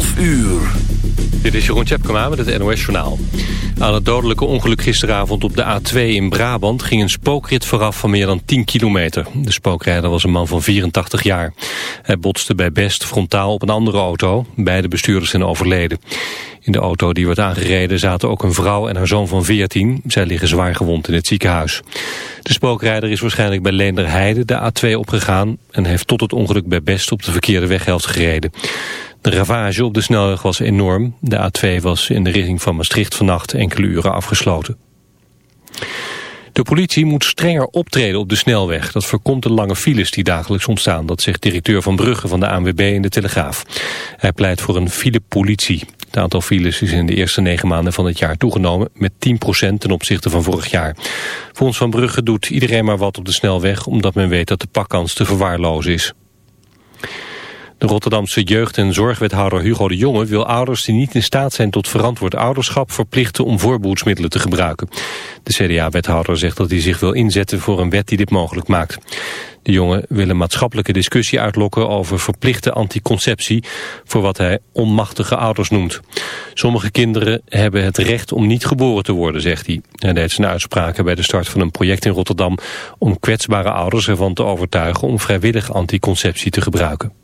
12 uur. Dit is Jeroen Tjepkema met het NOS Journaal. Aan het dodelijke ongeluk gisteravond op de A2 in Brabant... ging een spookrit vooraf van meer dan 10 kilometer. De spookrijder was een man van 84 jaar. Hij botste bij Best frontaal op een andere auto. Beide bestuurders zijn overleden. In de auto die werd aangereden zaten ook een vrouw en haar zoon van 14. Zij liggen zwaar gewond in het ziekenhuis. De spookrijder is waarschijnlijk bij Leenderheide de A2 opgegaan... en heeft tot het ongeluk bij Best op de verkeerde weghelft gereden. De ravage op de snelweg was enorm. De A2 was in de richting van Maastricht vannacht enkele uren afgesloten. De politie moet strenger optreden op de snelweg. Dat voorkomt de lange files die dagelijks ontstaan. Dat zegt directeur Van Brugge van de ANWB in de Telegraaf. Hij pleit voor een filepolitie. Het aantal files is in de eerste negen maanden van het jaar toegenomen... met 10% ten opzichte van vorig jaar. Volgens Van Brugge doet iedereen maar wat op de snelweg... omdat men weet dat de pakkans te verwaarlozen is. De Rotterdamse jeugd- en zorgwethouder Hugo de Jonge wil ouders die niet in staat zijn tot verantwoord ouderschap verplichten om voorbehoedsmiddelen te gebruiken. De CDA-wethouder zegt dat hij zich wil inzetten voor een wet die dit mogelijk maakt. De jongen wil een maatschappelijke discussie uitlokken over verplichte anticonceptie voor wat hij onmachtige ouders noemt. Sommige kinderen hebben het recht om niet geboren te worden, zegt hij. Hij deed zijn uitspraken bij de start van een project in Rotterdam om kwetsbare ouders ervan te overtuigen om vrijwillig anticonceptie te gebruiken.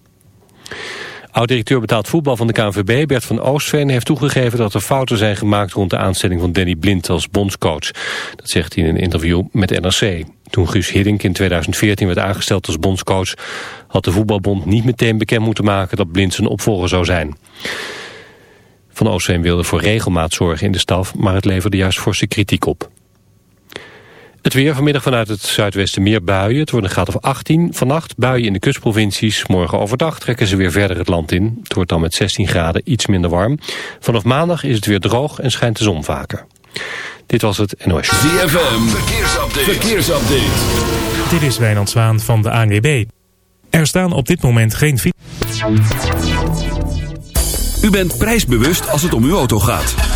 Oud-directeur betaald voetbal van de KNVB, Bert van Oostveen, heeft toegegeven dat er fouten zijn gemaakt rond de aanstelling van Danny Blind als bondscoach. Dat zegt hij in een interview met NRC. Toen Guus Hiddink in 2014 werd aangesteld als bondscoach, had de voetbalbond niet meteen bekend moeten maken dat Blind zijn opvolger zou zijn. Van Oostveen wilde voor regelmaat zorgen in de staf, maar het leverde juist forse kritiek op. Het weer vanmiddag vanuit het zuidwesten meer buien. Het wordt een graad of 18. Vannacht buien in de kustprovincies. Morgen overdag trekken ze weer verder het land in. Het wordt dan met 16 graden iets minder warm. Vanaf maandag is het weer droog en schijnt de zon vaker. Dit was het NOS. ZFM, verkeersupdate. verkeersupdate. Dit is Wijnand Zwaan van de ANWB. Er staan op dit moment geen... U bent prijsbewust als het om uw auto gaat.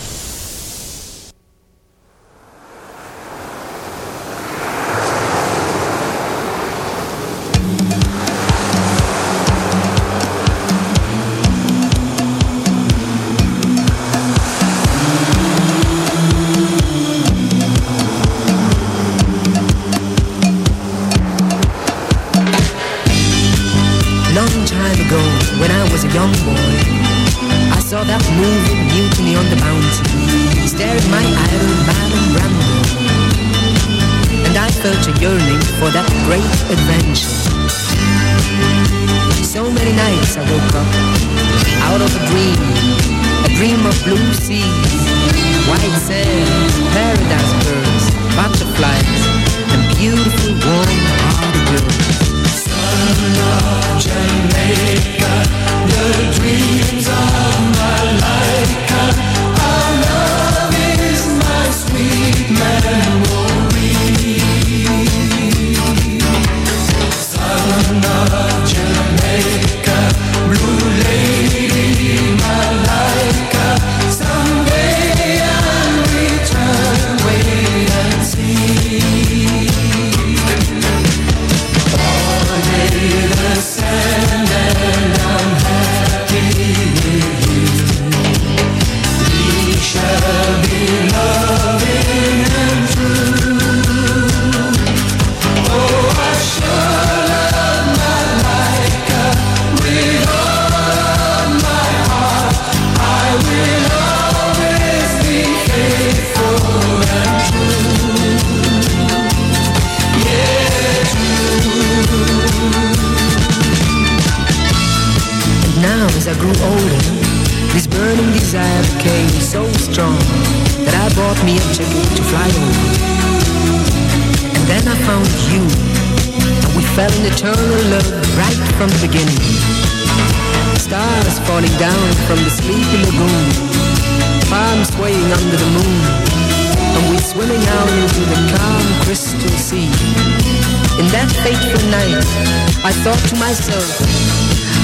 Was a young boy, I saw that moving mutiny on the mountain, staring my idol Marlon Brando. And I felt a yearning for that great adventure. So many nights I woke up, out of a dream, a dream of blue seas, white sands, paradise birds, butterflies, and beautiful warm-hearted girls man. Bought me a ticket to fly over. And then I found you, and we fell in eternal love right from the beginning. Stars falling down from the sleepy lagoon, palms swaying under the moon, and we swimming out into the calm crystal sea. In that fateful night, I thought to myself,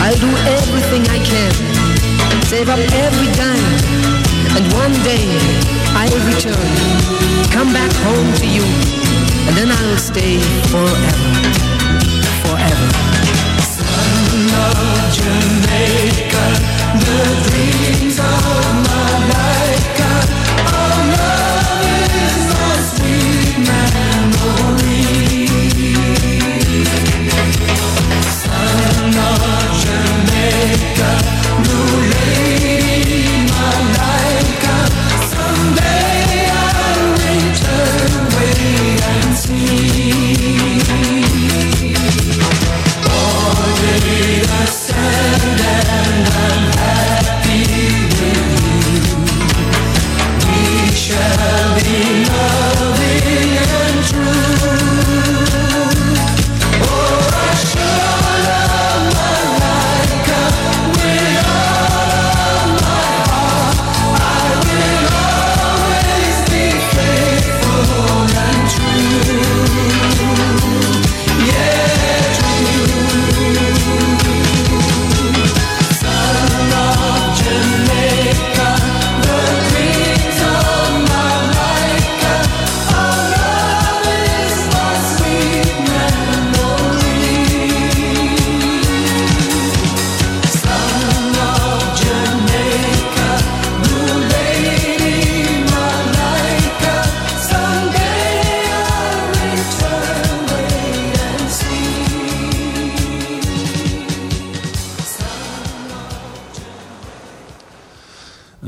I'll do everything I can, save up every dime, and one day I'll return, come back home to you, and then I'll stay forever, forever. Son of Jamaica, the dreams of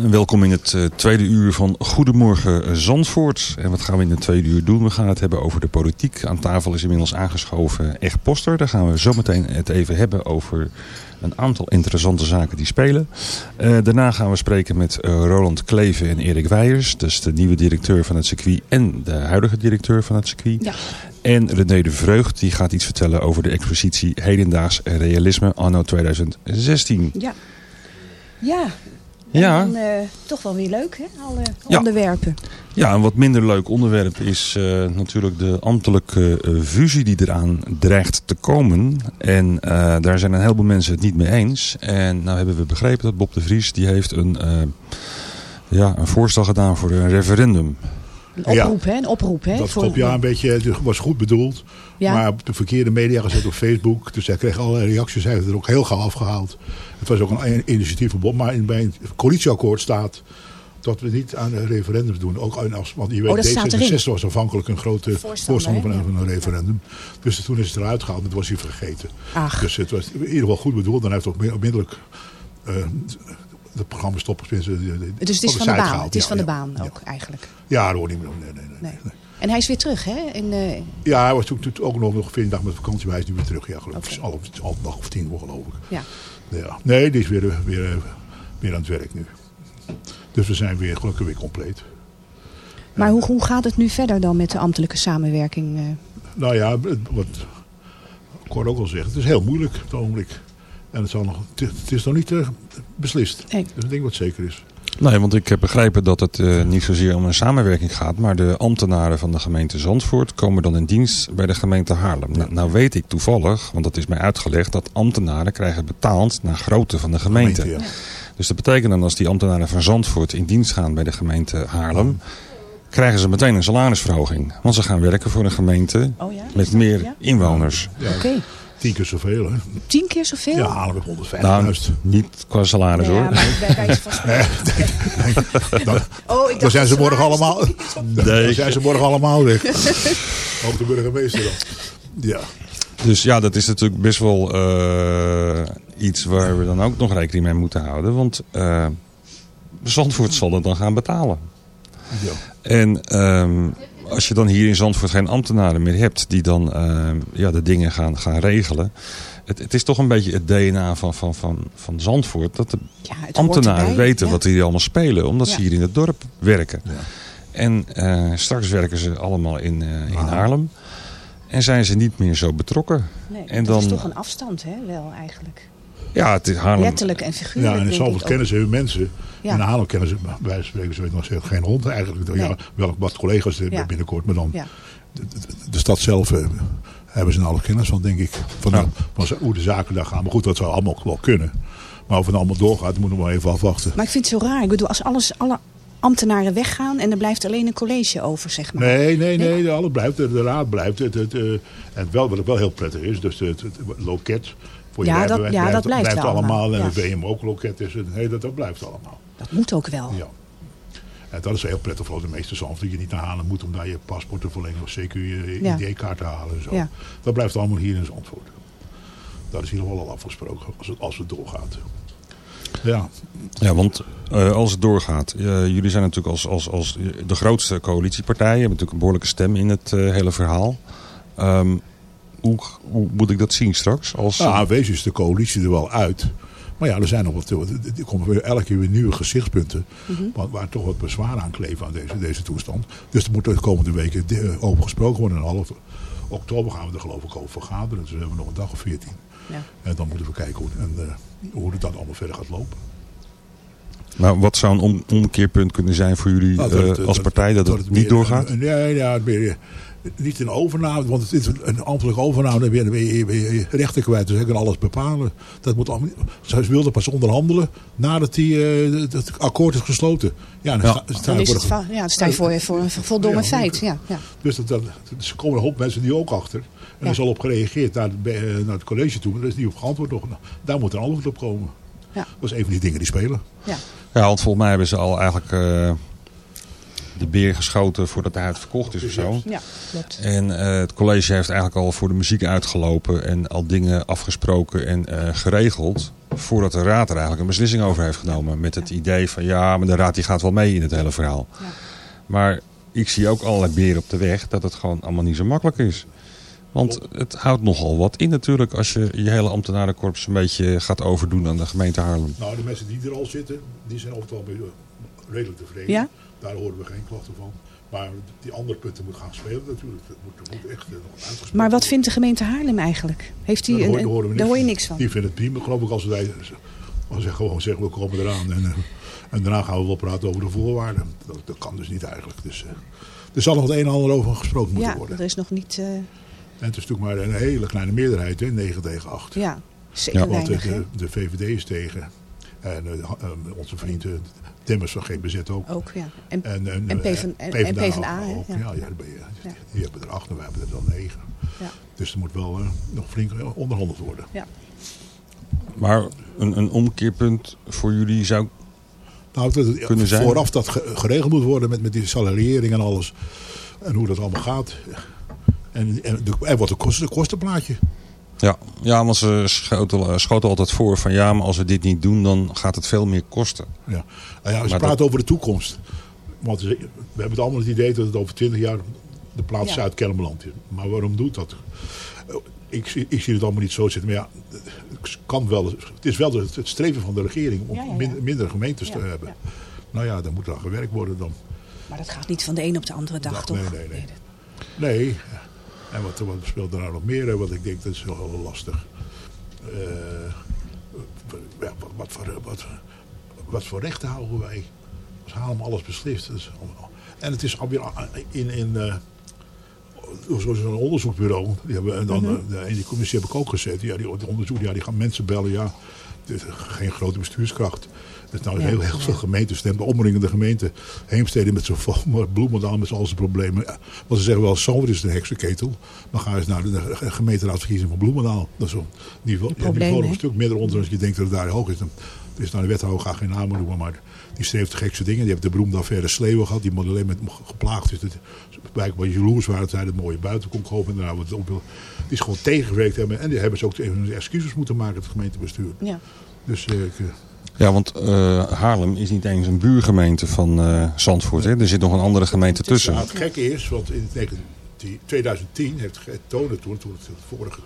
Welkom in het eh, tweede uur van Goedemorgen eh, Zandvoort. En wat gaan we in het tweede uur doen? We gaan het hebben over de politiek. Aan tafel is inmiddels aangeschoven Echt Poster. Daar gaan we zometeen het even hebben over een aantal interessante zaken die spelen. Eh, daarna gaan we spreken met Roland Kleven en Erik Weijers. Dus de nieuwe directeur van het circuit en de huidige directeur van het circuit. Ja. En René de Vreugd die gaat iets vertellen over de expositie Hedendaags Realisme anno 2016. Ja. Ja. Ja. En dan, eh, toch wel weer leuk, hè? Alle Ja. onderwerpen. Ja, een wat minder leuk onderwerp is eh, natuurlijk de ambtelijke eh, fusie die eraan dreigt te komen. En eh, daar zijn een heleboel mensen het niet mee eens. En nou hebben we begrepen dat Bob de Vries die heeft een, eh, ja, een voorstel gedaan voor een referendum. Een Ja. oproep, hè? Een oproep, hè? Dat Voor- klopt, ja, een beetje, het was goed bedoeld. Ja. Maar op de verkeerde media gezet op Facebook. Dus hij kreeg allerlei reacties. Hij heeft het er ook heel gauw afgehaald. Het was ook een initiatief van Bob. Maar in, bij het coalitieakkoord staat dat we niet aan een referendum doen. Ook aan als, want je weet, Oh, staat erin. D66 was afhankelijk een grote Voorstander, van, een- van een referendum. Dus toen is het eruit gehaald. Dat was hij vergeten. Ach. Dus het was in ieder geval goed bedoeld. Dan heeft hij ook onmiddellijk eh het programma stoppen. Dus het is van de baan. Het is van de baan ook, eigenlijk. Ja, dat hoort niet meer. Nee, nee, nee. Nee. En hij is weer terug, hè? In, eh, Ja, hij was toen, toen ook nog nog 14 dagen met vakantie, maar hij is nu weer terug. Ja, geloof ik. Oké. Al, al een dag of tien, geloof ik. ja. Ja. Nee, die is weer, weer, weer aan het werk nu. Dus we zijn weer gelukkig weer compleet. Maar hoe, hoe gaat het nu verder dan met de ambtelijke samenwerking? eh? Nou ja, het- wat Cor ook al zegt, het is heel moeilijk op het ogenblik. En het, zal nog, het, is- het is nog niet eh, beslist. Nee. Dat is een ding wat zeker is. Nee, want ik heb begrepen dat het eh, niet zozeer om een samenwerking gaat. Maar de ambtenaren van de gemeente Zandvoort komen dan in dienst bij de gemeente Haarlem. Nou, nou weet ik toevallig, want dat is mij uitgelegd, dat ambtenaren krijgen betaald naar grootte van de gemeente. Gemeente, ja. Dus dat betekent dan als die ambtenaren van Zandvoort in dienst gaan bij de gemeente Haarlem, krijgen ze meteen een salarisverhoging. Want ze gaan werken voor een gemeente Oh ja? met meer inwoners. Ja, Oké. Tien keer zoveel, hè? Tien keer zoveel? Ja, halen we 150.000. Nou, niet qua salaris Ja, hoor. maar bij wijze van spreken. Dan, Oh, ik dan zijn ze morgen allemaal... op- Dan zijn ze morgen allemaal weg. Ook de burgemeester dan. Ja. Dus ja, dat is natuurlijk best wel eh, iets waar we dan ook nog rekening mee moeten houden. Want eh Zandvoort zal het dan gaan betalen. ja. En ehm, als je dan hier in Zandvoort geen ambtenaren meer hebt die dan eh, ja, de dingen gaan, gaan regelen. Het, het is toch een beetje het DNA van, van, van, van Zandvoort. Dat de Ja, ambtenaren erbij, weten ja. wat hier allemaal spelen. Omdat Ja. ze hier in het dorp werken. Ja. En eh, straks werken ze allemaal in, eh, in. Haarlem. En zijn ze niet meer zo betrokken. Nee, en dat is dan- toch een afstand, hè, wel eigenlijk. Ja, het is Haarlem. Letterlijk en figuurlijk. Ja, en in ik kennen ze hun mensen. Ja. En in Haarlem kennen ze, bij wijze van spreken, ze weten nog steeds geen hond eigenlijk. Ja, Nee. wel wat collega's er Ja. binnenkort, maar dan Ja. de, de- de stad zelf eh, hebben ze nauwelijks kennis van, denk ik. Van, de- hoe de zaken daar gaan. Maar goed, dat zou allemaal wel kunnen. Maar of het allemaal doorgaat, moeten we maar even afwachten. Maar ik vind het zo raar. Ik bedoel, als alles, alle ambtenaren weggaan en er blijft alleen een college over, zeg maar. Nee, nee, nee. De, alle blijft, de, de raad blijft. Het, het, eh, en wel, wat ook wel heel prettig is, dus het, het loket Ja, dat- ja, dat blijft allemaal. allemaal, En ja. de VM ook loket is. het- Nee, dat, dat blijft allemaal. Dat moet ook wel. Ja. En dat is heel prettig voor de meeste zand. Dat je niet naar halen moet om daar je paspoort te verlengen. Of zeker je Ja. ID-kaart te halen en zo. Ja. Dat blijft allemaal hier in Zandvoort. Dat is hier nog wel al afgesproken als het, als het doorgaat. Ja, Ja, want eh, als het doorgaat. eh, jullie zijn natuurlijk als, als, als de grootste coalitiepartij. Je hebben natuurlijk een behoorlijke stem in het eh, hele verhaal. Ehm, hoe, hoe moet ik dat zien straks? Als, nou, aanwezig is de coalitie er wel uit. Maar ja, er zijn nog wat. Er komen weer elke keer weer nieuwe gezichtspunten. Mhm. waar, waar toch wat bezwaar aan kleven aan deze, deze toestand. Dus er moet de komende weken eh, over gesproken worden. En half oktober gaan we er geloof ik over vergaderen. Dus we hebben nog een dag of veertien. Ja. En dan moeten we kijken hoe, en, eh, hoe het dan allemaal verder gaat lopen. nou, wat zou een om- omkeerpunt kunnen zijn voor jullie Nou, eh, als dat- partij dat, dat het het niet meer doorgaat? een- Nee, ja, het meer, niet een overname, want het is een, ambtelijke overname. Dan ben je, ben je, ben je rechten kwijt, dus ze kunnen alles bepalen. Dat moet ze wilden pas onderhandelen nadat die, eh, het akkoord is gesloten. Ja, dan Ja. sta- sta Dan, je is voor het ja, sta je voor, voor een voldongen Ja, feit. Ja, ja. Dus dat, dat, dus er komen een hoop mensen die ook achter. En er is al op gereageerd naar, het, eh, naar het college toe. Maar er is niet op geantwoord nog. Nou, daar moet een antwoord op komen. Ja. Dat is een van die dingen die spelen. ja. Ja, want volgens mij hebben ze al eigenlijk eh, de beer geschoten voordat hij het verkocht is of zo. ja klopt. En eh, het college heeft eigenlijk al voor de muziek uitgelopen en al dingen afgesproken en eh, geregeld. Voordat de raad er eigenlijk een beslissing over heeft genomen. Met het idee van ja, maar de raad die gaat wel mee in het hele verhaal. Ja. Maar ik zie ook allerlei beren op de weg dat het gewoon allemaal niet zo makkelijk is. Want het houdt nogal wat in natuurlijk als je je hele ambtenarenkorps een beetje gaat overdoen aan de gemeente Haarlem. Nou, de mensen die er al zitten, die zijn mee, eh, redelijk tevreden. Ja? Daar horen we geen klachten van. Maar die andere punten moeten gaan spelen natuurlijk. Dat moet, moet echt eh, nog Maar wat vindt de gemeente Haarlem eigenlijk? Heeft die Daar een, hoor- een- daar we daar hoor je niks van. Die vinden het prima, geloof ik, als wij als ze gewoon zeggen, we komen eraan. En, eh, en daarna gaan we wel praten over de voorwaarden. Dat, dat kan dus niet eigenlijk. Dus, eh, er zal nog het een en ander over gesproken moeten Ja, worden. er is nog niet... En het is natuurlijk maar een hele kleine meerderheid, hè, 9 tegen 8. ja, zeker Ja, Want weinig. de, VVD is tegen. En onze vriend Demmers van GBZ ook. Ook, ja. En, En, En eh, PvdA en- ook. Ja. Ja, ja, daar ben je, Ja. die hebben er acht en wij hebben er dan negen. Ja. Dus er moet wel eh, nog flink eh, onderhandeld worden. Maar een, een omkeerpunt voor jullie zou Nou, dat het Kunnen zijn. vooraf dat ge- geregeld moet worden met, met die salariering en alles. En hoe dat allemaal gaat. En, en, de, en wat het kost, het kostenplaatje. Ja, ja want ze schoten, schoten altijd voor van ja, maar als we dit niet doen, dan gaat het veel meer kosten. Ja. Nou ja, ze Maar praten dat- over de toekomst. Want we hebben het allemaal het idee dat het over 20 jaar de plaats Ja. Zuid-Kennemerland is. Maar waarom doet dat? Eh, Ik, zie- ik zie het allemaal niet zo zitten. Maar ja, het, kan wel, het is wel het, streven van de regering om Ja, ja, ja. Minder, minder gemeentes te hebben. ja. Nou ja, dan moet er aan gewerkt worden dan. Maar dat gaat niet van de een op de andere dag, Ja, toch? nee, nee, nee. Nee. En wat, wat speelt er nou nog meer? Want ik denk dat is wel lastig. Eh, ja, wat, wat, voor, wat, wat voor rechten houden wij? Als Haarlem alles beslist. En het is alweer in, in eh, zoals een onderzoeksbureau. Die hebben, en dan, eh, in die commissie heb ik ook gezeten. Ja, die, onderzoek, ja, die gaan mensen bellen. Ja, het is geen grote bestuurskracht. Dus nou Ja, heel, heel veel gemeenten. De omringende gemeenten. Heemstede met zijn Bloemendaal met al zijn problemen. Want ze zeggen wel, zomer is het een heksenketel. Maar ga eens naar de, de gemeenteraadsverkiezing van Bloemendaal. Dat is een niveau, ja, niveau een stuk minder onder als je denkt dat het daar hoog is. Dan is naar de wethouder, ga geen namen noemen, maar die streeft de gekste dingen. Die heeft de beroemde affaire Sleeuwen gehad, die alleen met geplaagd is. Dat blijkbaar jaloers waren dat hij het mooie buiten kon kopen. En daarna het op, die is gewoon tegengewerkt hebben. En die hebben ze ook even excuses moeten maken, het gemeentebestuur. Ja. Dus eh, ik, eh, Ja, want eh, Haarlem is niet eens een buurgemeente van eh, Zandvoort. Hè? Er zit nog een andere gemeente tussen. Ja, het gekke is, want in 19 2010 heeft Gert Tonen toen, toen het vorige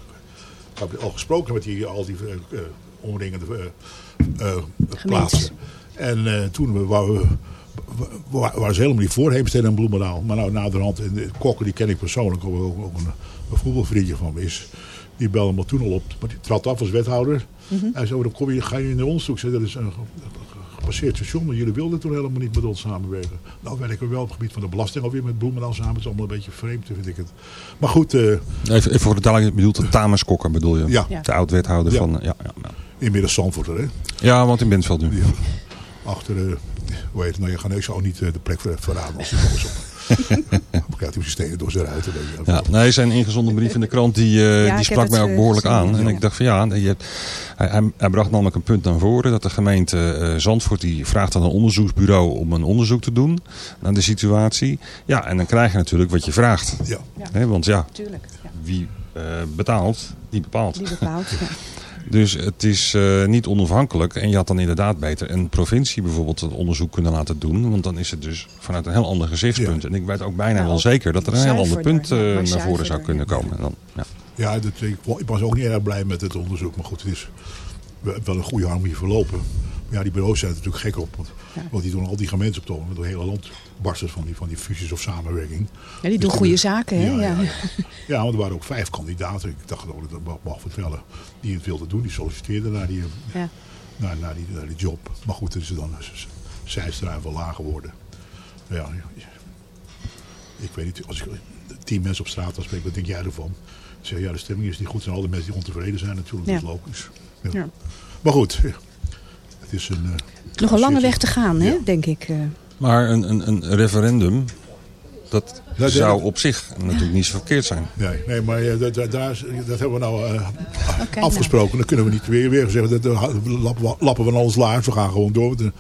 al gesproken met die, al die eh, eh, omringende eh, eh, plaatsen. En eh, toen waren we, ze helemaal niet voor Heemstede en Bloemendaal. Maar nou naderhand, en de Kokken die ken ik persoonlijk, ook, ook, ook een, een voetbalvriendje van me is. Die belde me toen al op, maar die trad af als wethouder. Hij zei, dan kom je, ga je in de onderzoek. Dat is een ge- gepasseerd station, maar jullie wilden toen helemaal niet met ons samenwerken. Nou werken we wel op het gebied van de belasting alweer met Bloemendaal samen. Het is allemaal een beetje vreemd, vind ik het. Maar goed, eh, Even, even voor de duidelijkheid, bedoelt de Tames Kokker bedoel je? Ja. De oud-wethouder Ja. van... Ja, ja, ja. inmiddels Zandvoorter, hè. ja, want in Bentveld nu. Ja. Achter, eh hoe heet het, nou je gaat ik zou niet eh, de plek ver- verraden als hij boos op. Krijgt hij stenen door zijn ruiten. weet je. Ja, nee, zijn ingezonden brief in de krant die, eh, die sprak mij ook eh, behoorlijk gezien, aan. En ja. ik dacht van ja, je hebt, hij, bracht namelijk een punt naar voren dat de gemeente eh, Zandvoort die vraagt aan een onderzoeksbureau om een onderzoek te doen naar de situatie. Ja, en dan krijg je natuurlijk wat je vraagt. Ja. Hè, want ja, Tuurlijk. Ja. wie eh, betaalt, die bepaalt. Die bepaalt. Ja. Dus het is eh, niet onafhankelijk. En je had dan inderdaad beter een provincie bijvoorbeeld het onderzoek kunnen laten doen. Want dan is het dus vanuit een heel ander gezichtspunt. En ik weet ook bijna Ja, wel zeker dat er een heel ander punt ja, eh, naar voren zou kunnen ja. komen. En dan, ja. Ja, dat, ik, ik was ook niet erg blij met het onderzoek. Maar goed, het is wel een goede harmonie verlopen. Maar ja, die bureaus zijn er natuurlijk gek op. Want, want die doen al die gemeensoptomen. Door het hele land barsten van die, van die fusies of samenwerking. Ja, die doen goede zaken, hè? Ja, Ja, ja, ja. Ja, want er waren ook vijf kandidaten. Ik dacht dat ik dat mag- mag vertellen. Die het wilden doen. Die solliciteerden naar die, Ja. naar, naar die, naar die job. Maar goed, is dan zijstraat wel lager worden. Ja, ik weet niet, als ik tien mensen op straat afspreek, wat denk jij ervan? Ik zeg, ja, de stemming is niet goed. Er zijn alle mensen die ontevreden zijn natuurlijk, dat is logisch. Maar goed, het is een... eh, Nog een lange weg te gaan, hè, denk ik. Eh. Maar een, een, een referendum, dat dat- zou op zich natuurlijk niet zo verkeerd zijn. Nee, nee maar eh, dat, dat, daar dat hebben we nou eh, Oké, afgesproken. Dan kunnen we niet weer, weer zeggen, dat, dat lappen, we- lappen we van alles laars. We gaan gewoon door met een,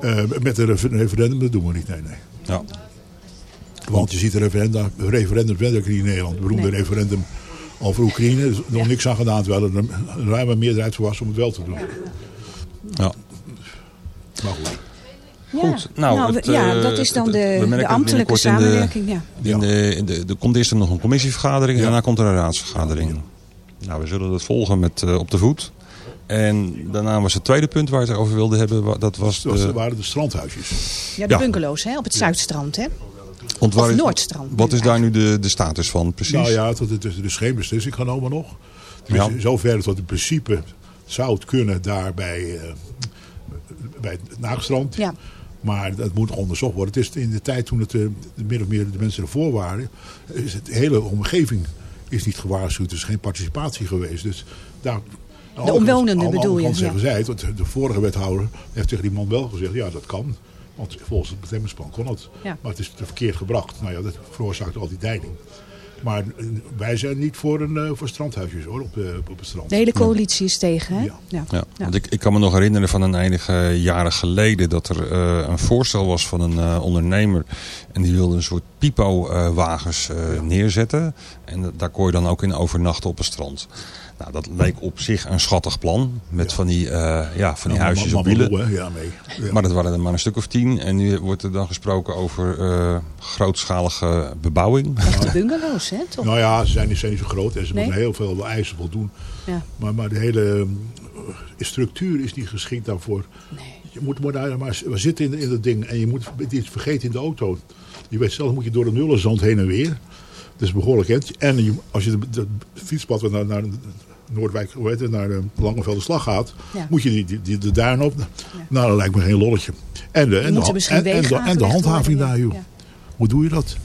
eh, met een refer- referendum. Dat doen we niet, nee, nee. Ja. Want je ziet de referenda, referendums werden ook niet in Nederland. Het beroemde Nee. referendum over Oekraïne. Er is nog niks aan gedaan, terwijl er een, een ruime meerderheid voor was om het wel te doen. Ja. Maar goed. Ja. Goed, nou, het, we- ja, eh, dat is dan het- de, de ambtelijke binnenkort in de- samenwerking. Ja. In de, in de, er komt eerst nog een commissievergadering en Ja. daarna komt er een raadsvergadering. Nou, we zullen dat volgen met, eh, op de voet. En daarna was het tweede punt waar we het over wilden hebben. Dat was Dat de, waren de strandhuisjes. ja, de Ja. bungalows hè, op het Zuidstrand. Hè? want waar of is- Noordstrand. Wat is daar nu de, de status van precies? Nou ja, tot het er is geen beslissing genomen nog. Is Ja. in zoverre dat in principe zou het kunnen daar bij, eh, bij het Naagstrand. Ja. Maar dat moet onderzocht worden. Het is in de tijd toen het min of meer de mensen ervoor waren, is het de hele omgeving is niet gewaarschuwd. Er is geen participatie geweest. Dus daar, De omwonenden bedoel je, ja. zeggen zij het, de vorige wethouder heeft tegen die man wel gezegd, ja dat kan. Want volgens het bestemmingsplan kon het. Ja. Maar het is te verkeerd gebracht. Nou ja, dat veroorzaakt al die deining. Maar wij zijn niet voor, een, eh, voor strandhuisjes hoor, op, eh, op het strand. De hele coalitie is tegen, hè? Ja. Ja. Ja, want ik, ik kan me nog herinneren van een enige jaren geleden dat er eh, een voorstel was van een eh, ondernemer. En die wilde een soort pipo-wagens eh, neerzetten. En da- daar kon je dan ook in overnachten op het strand. Nou, dat leek op zich een schattig plan. Met Ja. van die, eh, ja, van die Nou, huisjes op wielen. Hè, Ja. Maar dat waren er maar een stuk of tien. En nu wordt er dan gesproken over eh, grootschalige bebouwing. Echte bungalows, hè? Toch? Nou ja, ze zijn, niet- zijn niet zo groot en ze Nee? moeten heel veel eisen voldoen. Ja. Maar, maar de hele eh, structuur is niet geschikt daarvoor. Je moet maar daar maar we zitten in, in dat ding en je moet iets vergeten in de auto. Je weet zelf moet je door de nullenzand heen en weer. Dat is behoorlijk hent. En je, als je de, de fietspad wat naar, naar Noordwijk, hoe heet het, naar de Langevelde Slag gaat, Ja. moet je die, die, die- de duin op. Nou, dat lijkt me geen lolletje. En de, en de, en, en, de, en de aangelegd handhaving worden, daar, joh. ja. Hoe doe je dat?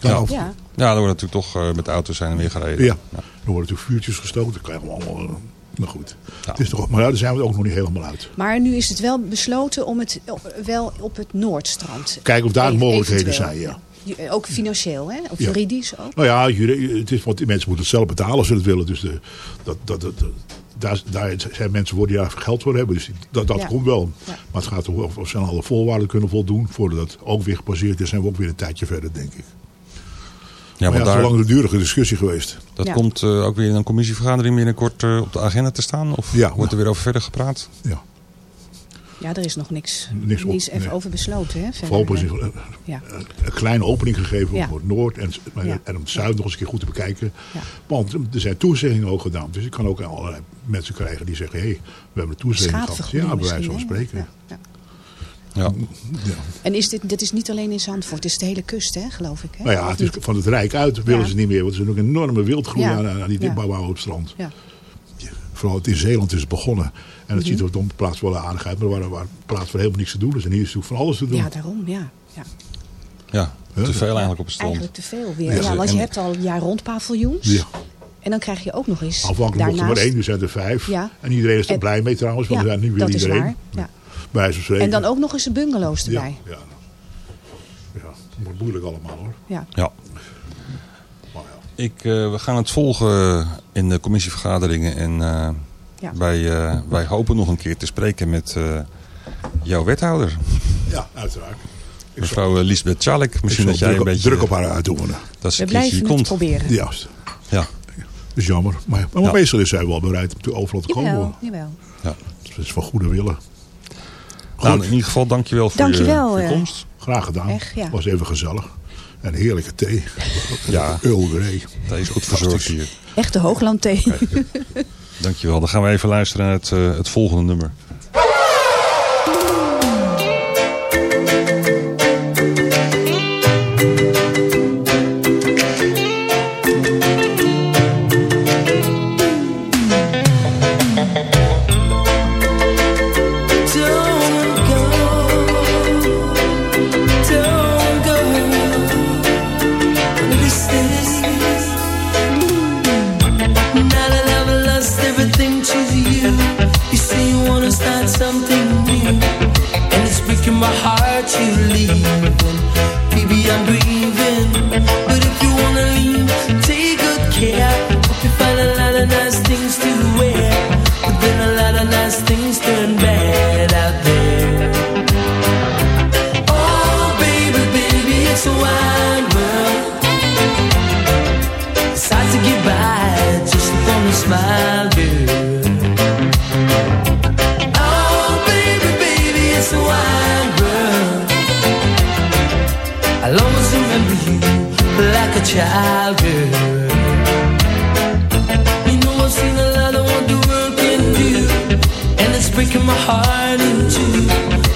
Ja. Nou, Ja. Ja, er wordt natuurlijk toch eh, met de auto's zijn en weer gereden. Ja, er worden natuurlijk vuurtjes gestoken. Dat kan je allemaal. eh, Maar goed. Ja. Het is toch, maar ja, daar zijn we ook nog niet helemaal uit. Maar nu is het wel besloten om het wel op het Noordstrand. Kijken of daar mogelijkheden zijn, ja. Eh, Ook financieel, hè? Of Ja. juridisch ook. Nou ja, jullie- het is, want die mensen moeten het zelf betalen als ze het willen. Dus de, dat, dat, dat, dat- daar, daar zijn mensen voor die daar geld voor hebben. Dus dat, dat Ja. komt wel. Ja. Maar het gaat om of, ze aan alle voorwaarden kunnen voldoen. Voordat het ook weer gepasseerd is, zijn we ook weer een tijdje verder, denk ik. Ja, maar ja, het is daar, een langdurige discussie geweest. dat Ja. komt eh, ook weer in een commissievergadering binnenkort eh, op de agenda te staan? Of Ja. wordt er weer over verder gepraat? Ja. Ja, er is nog niks, Niks op, niks even nee. over besloten. Hè, verder. Voorlopig is een, Ja. een kleine opening gegeven Ja. voor het noord en, maar- Ja. en om het zuiden nog eens een keer goed te bekijken. Ja. Want er zijn toezeggingen ook gedaan. Dus je kan ook allerlei mensen krijgen die zeggen... hé, hey, we hebben een toezegging gehad. Ja, bij wijze van spreken. Ja, ja. Ja. Ja. En is dit, dit is niet alleen in Zandvoort, het is de hele kust, hè, geloof ik. Hè? Nou ja, het is van het Rijk uit willen Ja. ze niet meer. Want er is ook een enorme wildgroei Ja. aan, aan die Ja. op het strand. Ja. Vooral het in Zeeland is het begonnen. En Mhm. het ziet er op de plaats wel aardig uit. Maar waar, waar plaats voor helemaal niks te doen is. En hier is natuurlijk van alles te doen. ja, daarom, ja. ja. ja, te veel eigenlijk op het strand. Eigenlijk te veel weer. Ja, Ja, want je hebt al jaar rond paviljoens. Ja. En dan krijg je ook nog eens Afhankelijk mocht er maar daarnaast... één, nu zijn er vijf. Ja. En iedereen is er En- blij mee trouwens. Want Ja, ja, nu wil dat is iedereen. waar. Ja. Bij spreken. En dan ook nog eens de bungalows Ja, erbij. ja. ja, het wordt moeilijk allemaal hoor. Ja. Ja. Maar ja. Ik, eh, we gaan het volgen in de commissievergaderingen. En eh, Ja. wij, eh, wij hopen nog een keer te spreken met eh, jouw wethouder. ja, uiteraard. Ik Mevrouw eh, Lisbeth Tjallik. ik Misschien dat jij druk, een op- beetje... druk op haar uitoefenen. Dat ze We blijven het komt. proberen. Juist. Ja. Dat is jammer. Maar, maar Ja. meestal is zij wel bereid om te- overal te komen. Jawel, jawel. ja. Dat is van goede willen. Nou, Goed. in ieder geval dankjewel voor Dankjewel, je, voor je komst. Graag gedaan. Echt, ja. Was even gezellig. En heerlijke thee. Ja. Earl Grey. Dat is goed verzorgd hier. Echte hooglandthee. Dankjewel. Dan gaan we even luisteren naar het, eh, het volgende nummer. Girl. Oh, baby, baby, it's a world. I'll always remember you like a child, girl. You know I've seen a lot of what the world can do, and it's breaking my heart in two.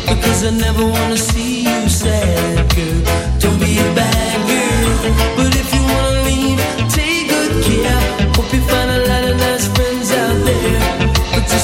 Because I never wanna see you sad, girl. Don't be a bad girl, but if you wanna leave, take good care. Hope you find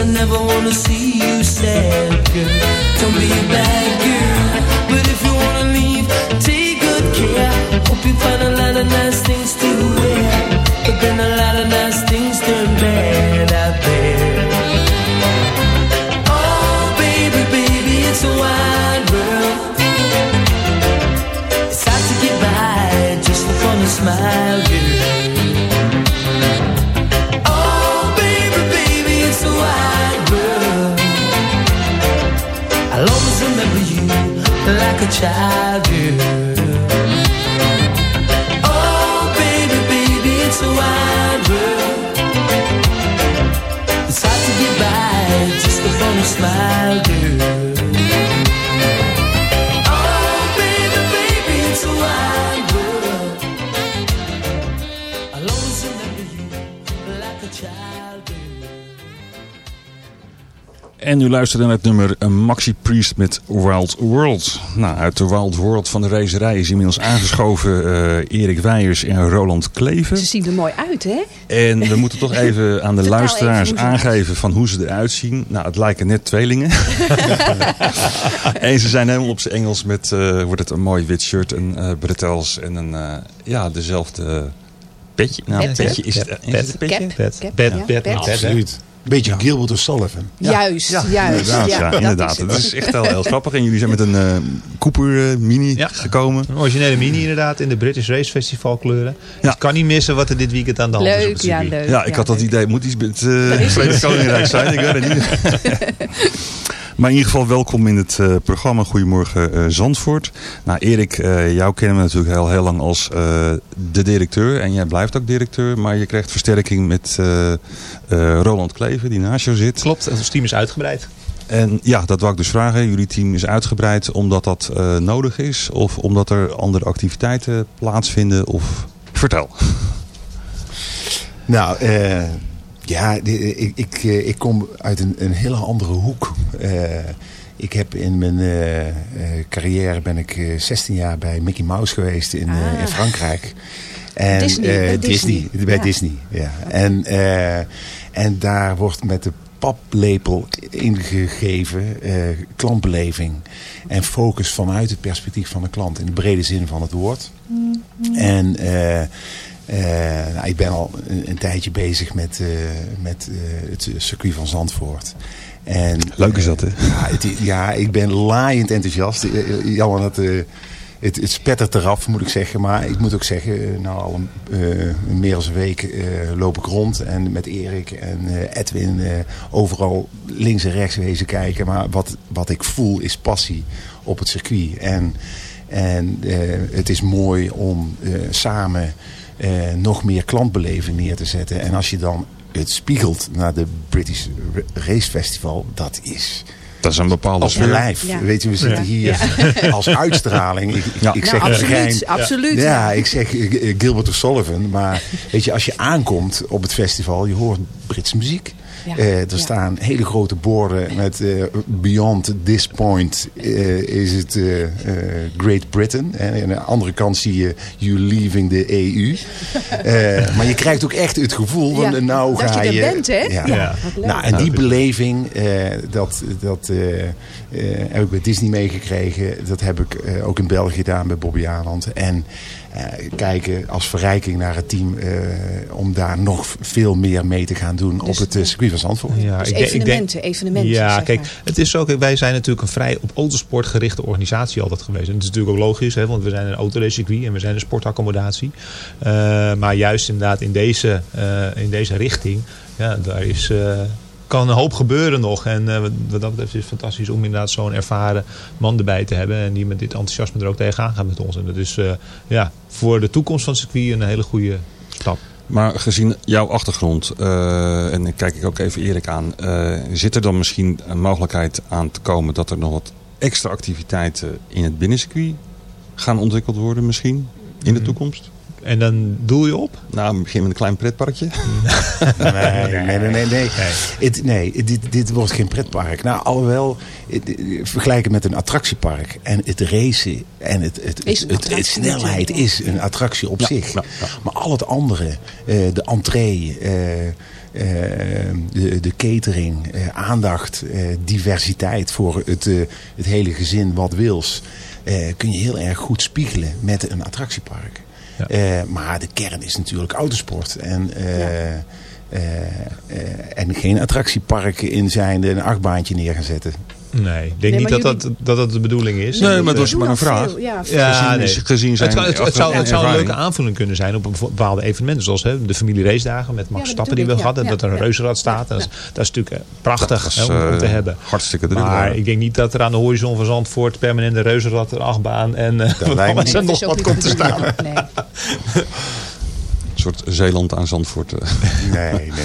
I never wanna see you sad, girl. Don't be a bad girl. But if you wanna leave, take good care. Hope you find a lot of nice things to wear. But then a lot of nice things turn bad out there. Oh, baby, baby, it's a wide world. It's hard to get by just upon a smile, girl. Child, girl. Oh, baby, baby, it's a wide world. It's hard to get by just a smile, girl. En u luisterde naar het nummer eh, Maxi Priest met Wild World. Nou, uit de Wild World van de racerij is inmiddels aangeschoven uh, Erik Weijers en Roland Kleven. Ze zien er mooi uit, hè? En we moeten toch even aan de luisteraars aangeven van hoe ze eruit zien. Nou, het lijken net tweelingen. en ze zijn helemaal op zijn Engels met, uh, wordt het een mooi wit shirt, een uh, bretels en een, uh, ja, dezelfde petje. Nou, Pet, petje is het, is het een petje? Cap, Pet, ja, pet, pet. Absoluut. Beetje Gilbert O'Sullivan. Juist, juist. Inderdaad, ja, ja, dat inderdaad. Dat is echt wel heel grappig. En jullie zijn met een uh, Cooper uh, Mini Ja. gekomen. Een originele mini inderdaad in de British Race Festival kleuren. Ja. Het kan niet missen wat er dit weekend aan de hand is op Leuk, het ja, circuit. leuk. Ja, ik had dat leuk. idee. Moet iets met uh. Koninkrijk zijn. Ik weet het niet. Maar in ieder geval welkom in het eh, programma Goedemorgen eh, Zandvoort. Nou Erik, eh, jou kennen we natuurlijk heel, heel lang als eh, de directeur. En jij blijft ook directeur. Maar je krijgt versterking met eh, eh, Die naast jou zit. Klopt, ons team is uitgebreid. En ja, dat wou ik dus vragen. Jullie team is uitgebreid omdat dat eh, nodig is? Of omdat er andere activiteiten plaatsvinden? Of vertel. Nou, eh, ja, ik, ik, eh, ik kom uit een, een hele andere hoek. Eh, ik heb in mijn eh, eh, carrière ben ik eh, 16 jaar bij Mickey Mouse geweest in, eh, in Ah. Frankrijk. En, Disney, eh, bij Disney. bij Ja. Disney, ja. En, eh, en daar wordt met de paplepel ingegeven eh, klantbeleving en focus vanuit het perspectief van de klant in de brede zin van het woord. En eh, eh, nou, ik ben al een, een tijdje bezig met, eh, met eh, het circuit van Zandvoort. En, Leuk is dat, hè? ja, het, ja, ik ben laaiend enthousiast. Jammer dat eh, het, het spettert eraf, moet ik zeggen. Maar ik moet ook zeggen, eh, nou al een, eh, meer dan een week eh, loop ik rond. En met Erik en eh, Edwin eh, overal links en rechts wezen kijken. Maar wat, wat ik voel is passie op het circuit. En, en eh, het is mooi om eh, samen eh, nog meer klantbeleving neer te zetten. En als je dan het spiegelt naar de British Race Festival, dat is Dat is een bepaalde als sfeer. lijf. Ja. Weet je, we zitten hier als uitstraling. Ik, Ja. ik Nou, zeg absoluut, absoluut. Ja, ik zeg eh, Gilbert O'Sullivan. Maar weet je, als je aankomt op het festival, je hoort Britse muziek. Ja. Eh, er Ja. staan hele grote borden met eh, Beyond this point eh, is het Great Britain. En aan de andere kant zie je You leaving the EU. Eh, maar je krijgt ook echt het gevoel van Ja, nou dat ga je je... er bent, hè? Ja. Nou, en die beleving, eh, dat, dat heb ik bij Disney meegekregen. Dat heb ik eh, ook in België gedaan bij Bobby Aland. En kijken als verrijking naar het team eh, om daar nog veel meer mee te gaan doen Dus, op het eh, circuit van Zandvoort. Ja, Dus ik denk- ik denk- evenementen, evenementen. Ja, zeg kijk, maar. het is ook, wij zijn natuurlijk een vrij op autosport gerichte organisatie altijd geweest. En dat is natuurlijk ook logisch, hè, want we zijn een autoracecircuit en we zijn een sportaccommodatie. Eh, maar juist inderdaad in deze, eh, in deze richting, ja, daar is, eh, kan een hoop gebeuren nog. En wat- wat dat betreft is het fantastisch om inderdaad zo'n ervaren man erbij te hebben. En die met dit enthousiasme er ook tegenaan gaat met ons. En dat is eh, ja, voor de toekomst van het circuit een hele goede stap. Maar gezien jouw achtergrond, eh, en dan kijk ik ook even Erik aan, zit er dan misschien een mogelijkheid aan te komen dat er nog wat extra activiteiten in het binnencircuit gaan ontwikkeld worden misschien in de Mm. toekomst? En dan doel je op? Nou, we beginnen met een klein pretparkje. Nee, nee, nee, nee. nee. Het, nee dit, dit wordt geen pretpark. Nou, alhoewel, vergelijken met een attractiepark. En het racen en het, het, het, snelheid is een attractie op Ja, zich. ja, ja. Maar al het andere, eh, de entree, eh, eh, de, de catering, eh, aandacht, eh, diversiteit voor het, eh, het hele gezin wat wils. eh, kun je heel erg goed spiegelen met een attractiepark. Ja. Eh, maar de kern is natuurlijk autosport. En, eh, eh, en geen attractieparken in zijn een achtbaantje neer gaan zetten. Nee, ik denk Nee, niet dat, dat, dat dat de bedoeling is. Nee, Dat, maar het eh, was maar een vraag. veel, Ja, Ja, gezien, nee. gezien zijn Het, het, het zou, het zou een leuke aanvulling kunnen zijn op een bepaalde evenementen. Zoals hè, de familie race dagen met Max Ja, dat Stappen die we ik, hadden. ja, dat er een ja. reuzenrad staat. Dat, is, dat is natuurlijk eh, prachtig Dat is, hè, om, om te eh, hebben. Hartstikke druk. Maar ik denk niet dat er aan de horizon van Zandvoort permanent een reuzenrad, een achtbaan en eh, wat Dat nog wat komt te staan. Een soort Zeeland aan Zandvoort. eh. Nee, nee, nee.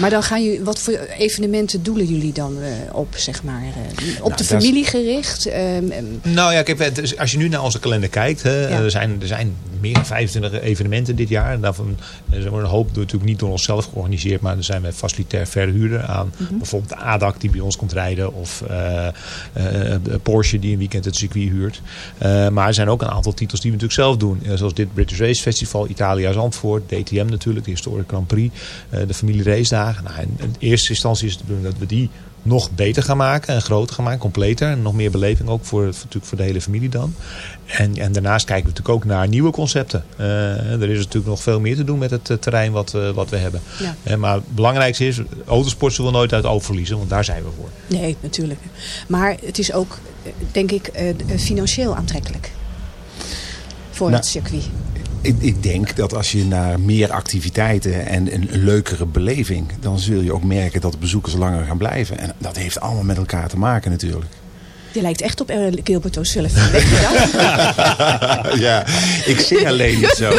Maar dan gaan jullie, wat voor evenementen doelen jullie dan eh, op, zeg maar? eh, op Nou, de is- familie gericht? Ehm, ehm, Nou ja, kijk, als je nu naar onze kalender kijkt, hè, Ja. er, zijn, er zijn meer dan 25 evenementen dit jaar. En daarvan zijn er een hoop natuurlijk niet door onszelf georganiseerd. Maar dan zijn we facilitair verhuurder aan. Bijvoorbeeld de ADAC die bij ons komt rijden. Of uh, Porsche die een weekend het circuit huurt. Maar er zijn ook een aantal titels die we natuurlijk zelf doen. zoals dit British Race Festival, Italia Zandvoort. DTM natuurlijk, de Historic Grand Prix. de familie race dagen. Nou, in, in eerste instantie is het de bedoeling dat we die nog beter gaan maken en groter gaan maken, completer. En nog meer beleving ook voor, voor, natuurlijk voor de hele familie dan. En, en daarnaast kijken we natuurlijk ook naar nieuwe concepten. Uh, er is natuurlijk nog veel meer te doen met het terrein wat, uh, wat we hebben. Ja. Uh, maar het belangrijkste is, autosport zullen we nooit uit het oog verliezen, want daar zijn we voor. Nee, natuurlijk. Maar het is ook, denk ik, financieel aantrekkelijk. Voor nou, het circuit. Ik, ik, denk dat als je naar meer activiteiten en een, leukere beleving... dan zul je ook merken dat de bezoekers langer gaan blijven. En dat heeft allemaal met elkaar te maken natuurlijk. Je lijkt echt op Gilbert O'Sullivan. Weet je dat? ja, ik zing alleen niet zo.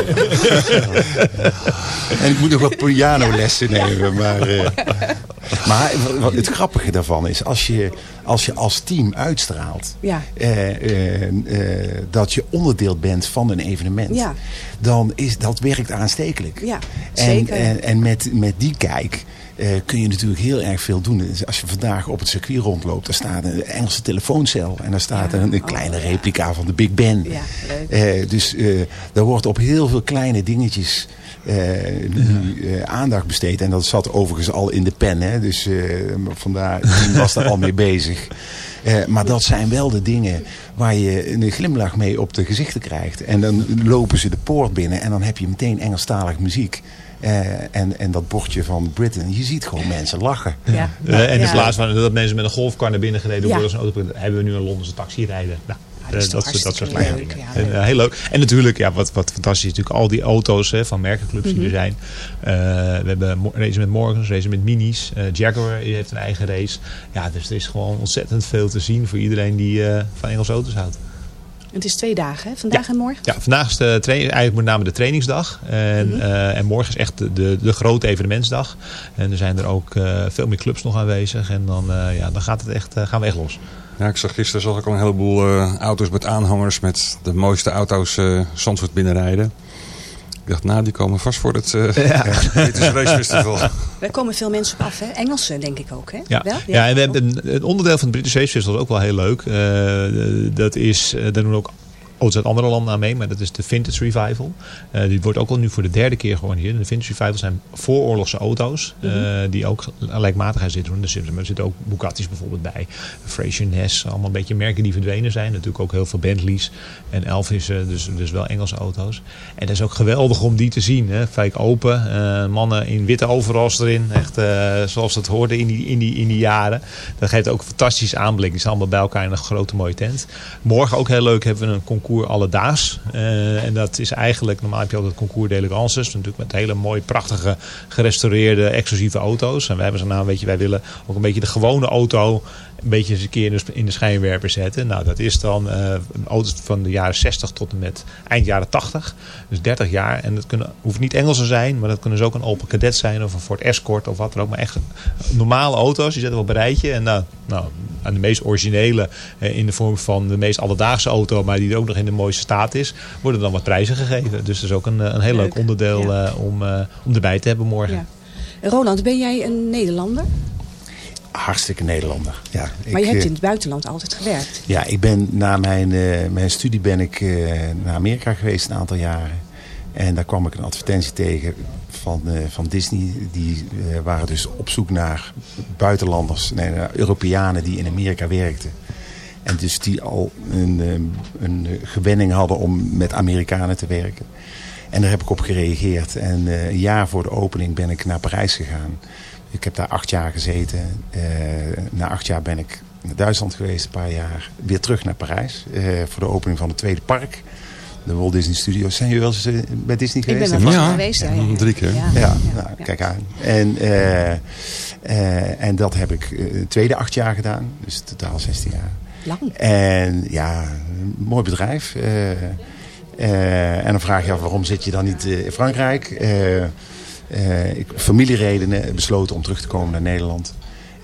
en ik moet nog wat pianolessen nemen. Maar, uh, maar wat het grappige daarvan is, als je als, je als team uitstraalt... Ja. Uh, uh, dat je onderdeel bent van een evenement... Ja. dan is dat werkt aanstekelijk. Ja, en, zeker. En, en met, met die kijk... Uh, kun je natuurlijk heel erg veel doen. Dus als je vandaag op het circuit rondloopt, daar staat een Engelse telefooncel. En daar staat Ja. een, een Oh, kleine ja. replica van de Big Ben. Ja, leuk. Uh, dus uh, er wordt op heel veel kleine dingetjes nu aandacht besteed. En dat zat overigens al in de pen. Hè? Dus vandaar die was daar al mee bezig. maar dat zijn wel de dingen waar je een glimlach mee op de gezichten krijgt. En dan lopen ze de poort binnen en dan heb je meteen Engelstalige muziek. Uh, en, en dat bordje van Britain. Je ziet gewoon mensen lachen. Ja. Uh, en in Ja. plaats van dat mensen met een golfkar naar binnen gereden Ja. worden, als een auto, hebben we nu een Londense taxi rijden. Nou, dat is eh, dat, soort- dat soort kleine dingen. ja. En, eh, heel leuk. En natuurlijk, ja, wat, wat fantastisch is natuurlijk al die auto's hè, van merkenclubs die er Mhm. zijn. Eh, we hebben racen met Morgans, racen met Minis. Eh, Jaguar heeft een eigen race. Ja, dus er is gewoon ontzettend veel te zien voor iedereen die eh, van Engelse auto's houdt. Het is twee dagen, hè? Vandaag en morgen? Ja, vandaag is de eigenlijk met name de trainingsdag. En, Mhm. eh, en morgen is echt de, de, de grote evenementsdag. En er zijn er ook eh, veel meer clubs nog aanwezig. En dan, eh, ja, dan gaat het echt, gaan we echt los. Ja, ik zag gisteren zag ik al een heleboel eh, auto's met aanhangers met de mooiste auto's eh Zandvoort binnenrijden. Ik dacht, nou, die komen vast voor het uh, Ja. British Race Festival. Daar komen veel mensen op af, hè? Engelsen, denk ik ook, hè? Ja, Wel? ja. en we hebben een, een onderdeel van het British Race Festival is ook wel heel leuk. Eh, dat is, eh, daar doen ook auto's uit andere landen aan mee, maar dat is de Vintage Revival. Eh, die wordt ook al nu voor de derde keer georganiseerd. De Vintage Revival zijn vooroorlogse auto's eh, Mhm. die ook gelijkmatigheid zitten doen. Dus er zitten ook Bugatti's bijvoorbeeld bij. Fraser Ness, allemaal een beetje merken die verdwenen zijn. Natuurlijk ook heel veel Bentleys en Elvis, dus, dus wel Engelse auto's. En dat is ook geweldig om die te zien. Hè. Fijk open, eh, mannen in witte overals erin. Echt zoals dat hoorde in die, in, die, in die jaren. Dat geeft ook een fantastische aanblik. Die staan allemaal bij elkaar in een grote mooie tent. Morgen ook heel leuk hebben we een concours alledaags. Eh, en dat is eigenlijk, normaal heb je altijd het concours d'elegances. Natuurlijk met hele mooie, prachtige, gerestaureerde, exclusieve auto's. En wij hebben zo'n naam, weet je, wij willen ook een beetje de gewone auto een beetje eens een keer in de, in de schijnwerper zetten. Nou, dat is dan eh auto's van de jaren 60 tot en met eind jaren 80. Dus 30 jaar. En dat kunnen, hoeft niet Engels te zijn, maar dat kunnen dus ook een Opel Kadett zijn of een Ford Escort of wat dan ook. Maar echt normale auto's, die zetten we op een rijtje. En nou, nou aan de meest originele eh, in de vorm van de meest alledaagse auto, maar die ook nog in de mooiste staat is, worden dan wat prijzen gegeven. Dus dat is ook een, een heel leuk, Leuk. onderdeel Ja. om, om erbij te hebben morgen. Ja. Roland, ben jij een Nederlander? Hartstikke Nederlander. Ja, maar je hebt eh, in het buitenland altijd gewerkt. Ja, ik ben na mijn, eh, mijn studie ben ik eh, naar Amerika geweest een aantal jaren. En daar kwam ik een advertentie tegen van, van Disney. Die waren dus op zoek naar buitenlanders, nee, naar Europeanen die in Amerika werkten. En dus die al een, een gewenning hadden om met Amerikanen te werken. En daar heb ik op gereageerd. En een jaar voor de opening ben ik naar Parijs gegaan. Ik heb daar acht jaar gezeten. Eh, na acht jaar ben ik naar Duitsland geweest, een paar jaar. Weer terug naar Parijs eh, voor de opening van het tweede park. De Walt Disney Studios. Zijn jullie wel eens eh, bij Disney Ik ben geweest? er vast Ja. geweest. Ja, ja, ja. Drie keer. Ja, Ja, ja, nou, kijk aan. En, eh, eh, en dat heb ik de tweede acht jaar gedaan. Dus totaal 16 jaar. Lang. En ja, mooi bedrijf. Eh, eh, en dan vraag je af waarom zit je dan niet in Frankrijk? Eh, ik, familieredenen besloten om terug te komen naar Nederland.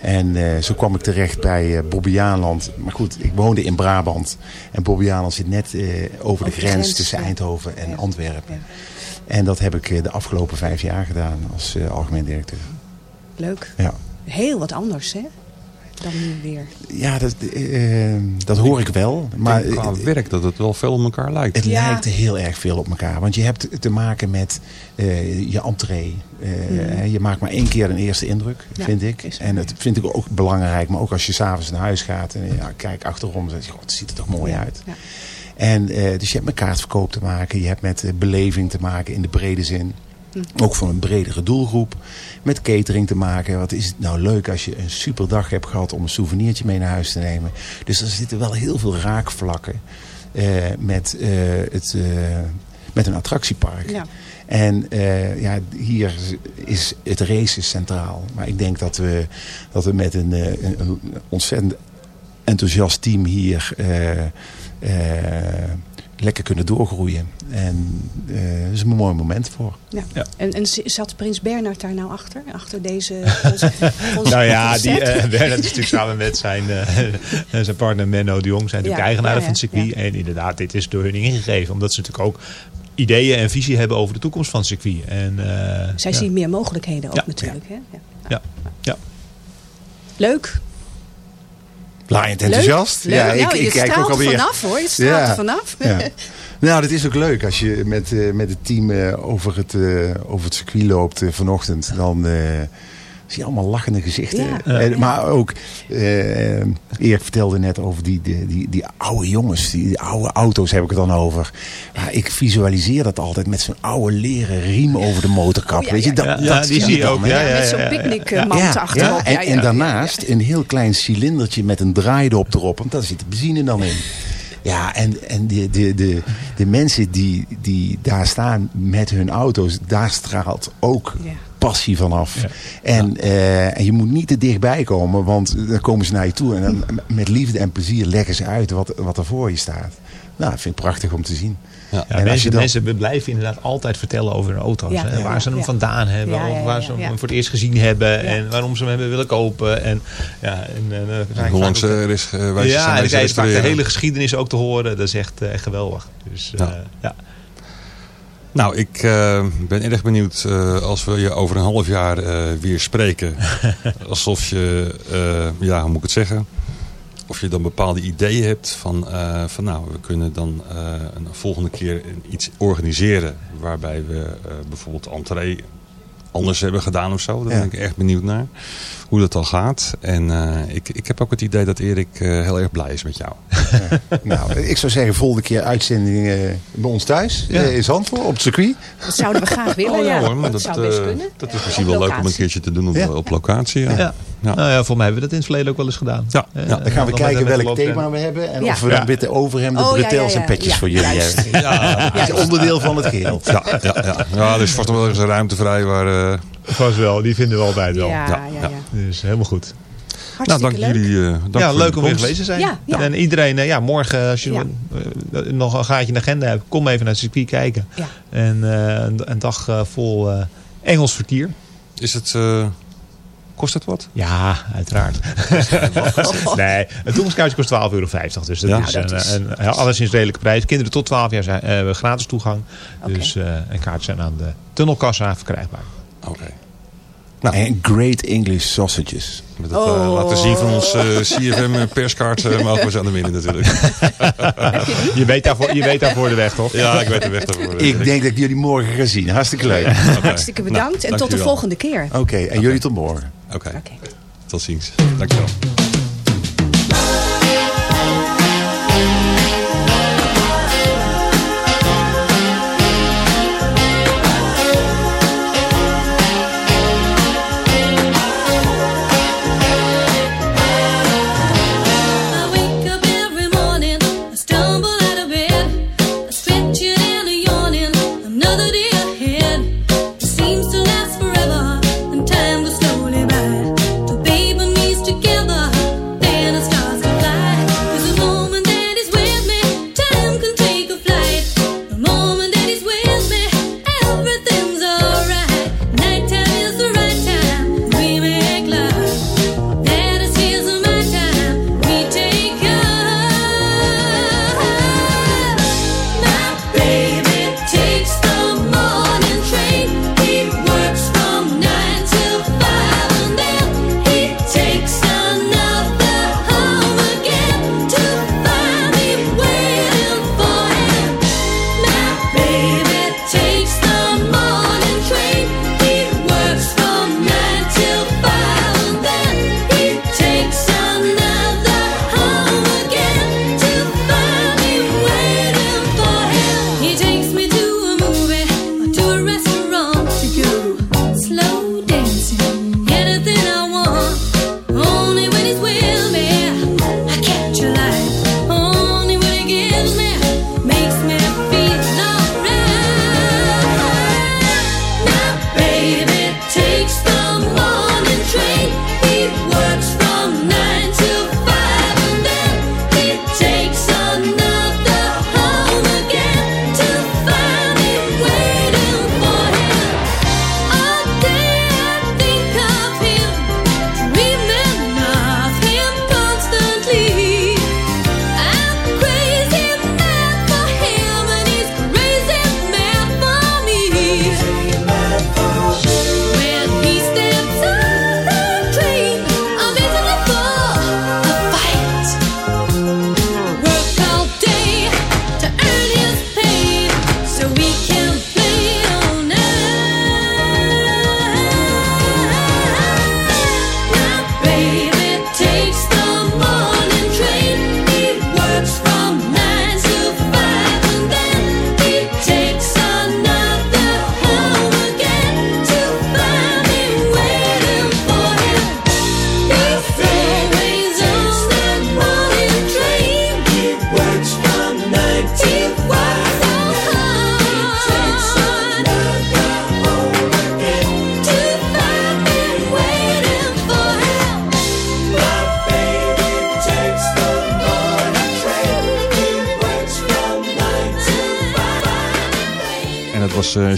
En eh, zo kwam ik terecht bij uh, Bobbejaanland. Maar goed, ik woonde in Brabant. En Bobbejaanland zit net uh, over, de, grens, grens tussen. Eindhoven en ja. Antwerpen. Ja. En dat heb ik de afgelopen vijf jaar gedaan als algemeen directeur. Leuk. Ja. Heel wat anders, hè? Dan nu weer. Ja, dat, dat hoor ik wel. Maar qua werk dat het wel veel op elkaar lijkt. Het lijkt heel erg veel op elkaar. Want je hebt te maken met je entree. Uh, Je maakt maar één keer een eerste indruk, ja, vind ik. En dat vind ik ook belangrijk. Maar ook als je s'avonds naar huis gaat en ja, kijk achterom. Dan zeg je, god, het ziet er toch mooi uit. Ja. En, uh, dus je hebt met kaartverkoop te maken. Je hebt met uh, beleving te maken in de brede zin. Hm. Ook voor een bredere doelgroep. Met catering te maken. Wat is het nou leuk als je een super dag hebt gehad om een souvenirtje mee naar huis te nemen. Dus er zitten wel heel veel raakvlakken met, het, met een attractiepark. Ja. En uh, ja, hier is het race is centraal. Maar ik denk dat we, dat we met een, een, een ontzettend enthousiast team hier uh, uh, lekker kunnen doorgroeien. En dat is een mooi moment voor. Ja. ja. En, en zat Prins Bernard daar nou achter? Achter deze... nou ja, die, Bernard is natuurlijk samen met zijn, zijn partner Menno de Jong. Zijn natuurlijk ja, eigenaren van het circuit. En inderdaad, dit is door hun ingegeven. Omdat ze natuurlijk ook ideeën en visie hebben over de toekomst van het circuit. En, uh, Zij zien meer mogelijkheden ook ja. natuurlijk. Hè? Ja. Ja. ja. Leuk. Laaiend enthousiast. Leuk. Ja, ik, ik kijk ook alweer. vanaf hoor. Je straalt ja. er vanaf. Ja. nou, dat is ook leuk als je met, uh, met het team uh, over, het, uh, over het circuit loopt vanochtend. Dan zie je allemaal lachende gezichten. Ja. En, maar ook, uh, Erik vertelde net over die, die, die, die oude jongens, die, die, oude auto's heb ik het dan over. Maar ik visualiseer dat altijd met zo'n oude leren riem over de motorkap. Oh, ja, Weet je, dat, ja, dat die zie je ook. Ja, met zo'n picknickmand achterop. En, en daarnaast een heel klein cilindertje met een draaidop erop. Want daar zit de benzine dan in. Ja, en, en de, de, de, de mensen die, die daar staan met hun auto's, daar straalt ook ja. Passie vanaf. Ja. En, ja. Uh, en je moet niet te dichtbij komen, want dan komen ze naar je toe. En dan met liefde en plezier leggen ze uit wat, wat er voor je staat. Nou, dat vind ik prachtig om te zien. Ja. Ja, en mensen, dan... mensen blijven inderdaad altijd vertellen over hun auto's. Ja, hè, waar ze hem vandaan hebben. Of waar ze hem voor het eerst gezien hebben. En waarom ze hem hebben willen kopen. En, ja, en, uh, hoe lang ze is uh, Ja, en dan krijg je vaak de hele geschiedenis ook te horen. Dat is echt, uh, echt geweldig. Dus, ja. Nou, ik uh, ben erg benieuwd uh, als we je over een half jaar uh, weer spreken. Alsof je, ja, hoe moet ik het zeggen? Of je dan bepaalde ideeën hebt van, van nou, we kunnen dan een volgende keer iets organiseren. Waarbij we bijvoorbeeld entree anders hebben gedaan of zo. Daar ja. ben ik echt benieuwd naar. Hoe dat al gaat. En ik, ik heb ook het idee dat Erik heel erg blij is met jou. Ja. nou, ik zou zeggen volgende keer uitzending bij ons thuis. Ja. in Zandvoort op het circuit. Dat zouden we graag willen, oh, ja. Hoor, dat, dat, zou best kunnen. Dat is misschien wel leuk om een keertje te doen op, op locatie. ja. Ja. Nou ja, voor mij hebben we dat in het verleden ook wel eens gedaan. Ja. ja. Dan gaan we dan kijken welk thema we hebben. En ja. of we dan witte overhemden, oh, bretels en petjes voor jullie hebben. Ja, dat is onderdeel van het geheel. Ja, ja, ja. ja er is vast wel eens een ruimte vrij waar... Uh... Vast wel, die vinden we altijd wel. Ja, ja, ja. Dus helemaal goed. nou, dank leuk. jullie. Uh, dank ja, leuk om weer geweest te zijn. Ja, ja. En iedereen, uh, ja, morgen als je ja. uh, nog een gaatje in de agenda hebt, kom even naar het circuit kijken. Ja. En een, een, dag vol Engels vertier. Is het... Kost het wat? Ja, uiteraard. nee, een toegangskaartje kost 12,50 euro. Dus dat ja, is, dat een, is... Een, een, alleszins redelijke prijs. Kinderen tot 12 jaar zijn, hebben gratis toegang. Okay. Dus uh, en kaarten zijn aan de tunnelkassa verkrijgbaar. Oké. Okay. Nou, en great English sausages. Met het oh. uh, laten zien van ons uh, CFM perskaart uh, mogen we ze aan de midden natuurlijk. je, weet daarvoor, je weet daarvoor de weg toch? Ja, ik weet de weg daarvoor. Ik denk dat ik jullie morgen ga zien. Hartstikke leuk. Okay. Hartstikke bedankt nou, en tot de volgende keer. Oké, okay, en okay. jullie tot morgen. Oké, okay. tot ziens. Dankjewel.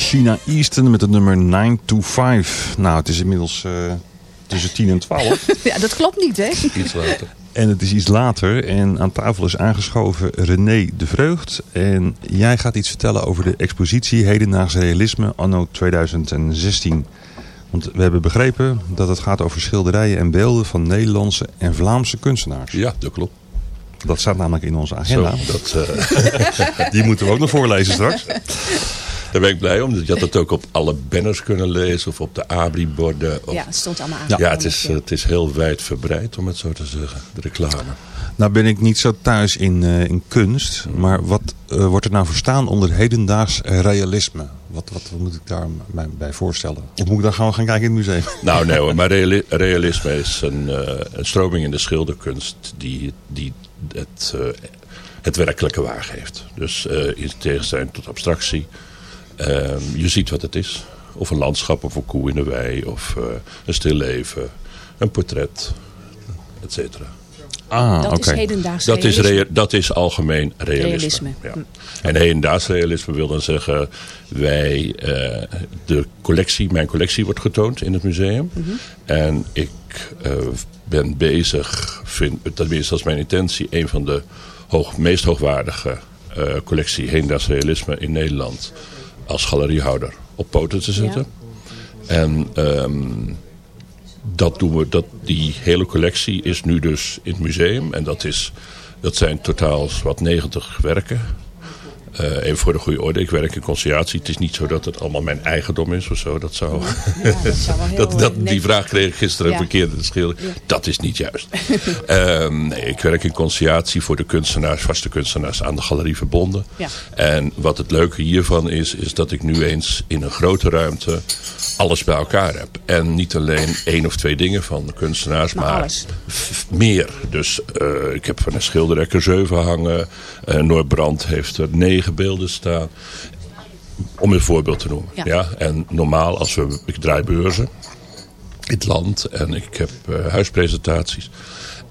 China Easton met het nummer 9 to 5. Nou, het is inmiddels eh, tussen 10 en 12. Ja, dat klopt niet, hè? Iets later. En het is iets later en aan tafel is aangeschoven René de Vreugd. En jij gaat iets vertellen over de expositie Hedendaags Realisme anno 2016. Want we hebben begrepen dat het gaat over schilderijen en beelden van Nederlandse en Vlaamse kunstenaars. Ja, dat klopt. Dat staat namelijk in onze agenda. Zo, dat, eh, Die moeten we ook nog voorlezen straks. Daar ben ik blij om. Je had het ook op alle banners kunnen lezen of op de abri-borden. of- Ja, het stond allemaal Ja, aangekondigd. het, is, het is heel wijd verbreid, om het zo te zeggen, de reclame. Nou ben ik niet zo thuis in, eh, in kunst. Maar wat eh, wordt er nou verstaan onder hedendaags realisme? Wat, wat, moet ik daar mij bij voorstellen? Of moet ik dan gewoon gaan kijken in het museum? Nou nee hoor, maar reali- realisme is een, eh, een stroming in de schilderkunst die, die het, eh, het werkelijke waargeeft. Dus eh, in tegenstelling tot abstractie. Ehm, je ziet wat het is. Of een landschap, of een koe in de wei, of eh, een stilleven, een portret, et cetera. Ah, Dat is hedendaags Dat is, realisme. rea- dat is algemeen realisme. Realisme. Ja. En hedendaags realisme wil dan zeggen... wij, eh, de collectie, mijn collectie wordt getoond in het museum. Mhm. En ik eh, ben bezig, vind, tenminste dat is mijn intentie... een van de hoog, meest hoogwaardige eh, collectie hedendaags realisme in Nederland... als galeriehouder op poten te zetten. En ehm, dat doen we, dat, die hele collectie is nu dus in het museum. En dat, is, dat zijn totaal wat 90 werken. Eh, even voor de goede orde, ik werk in conciliatie. Het is niet zo dat het allemaal mijn eigendom is of zo. Dat zou, Ja, dat zou heel, dat, dat, eh, die vraag kreeg ik gisteren Ja. verkeerd te schilder. Dat is niet juist. Ehm, nee, ik werk in conciliatie voor de kunstenaars, vaste kunstenaars aan de galerie verbonden. Ja. En wat het leuke hiervan is, is dat ik nu eens in een grote ruimte alles bij elkaar heb. En niet alleen één of twee dingen van de kunstenaars, Maar meer. Dus eh, ik heb van een schilder zeven hangen. Eh Noordbrand heeft er negen beelden staan. Om een voorbeeld te noemen. Ja. Ja. En normaal, als we, ik draai beurzen in het land en ik heb eh, huispresentaties.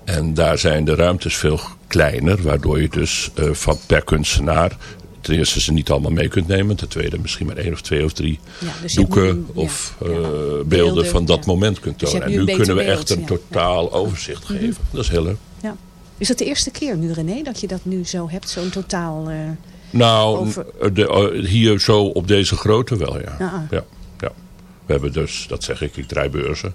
En daar zijn de ruimtes veel kleiner, waardoor je dus eh, van per kunstenaar ten eerste ze niet allemaal mee kunt nemen. Ten tweede misschien maar één of twee of drie Ja, dus doeken nu een- ja, of ja. eh, beelden, Beelden, van dat moment kunt Dus tonen. en nu kunnen we echt een totaal overzicht geven. Dat is heel leuk. Ja. Is dat de eerste keer nu, René, dat je dat nu zo hebt? Zo'n totaal... Nou, Over- de, eh, hier zo op deze grootte wel, ja. Ja. Ja, We hebben dus, dat zeg ik, ik draai beurzen.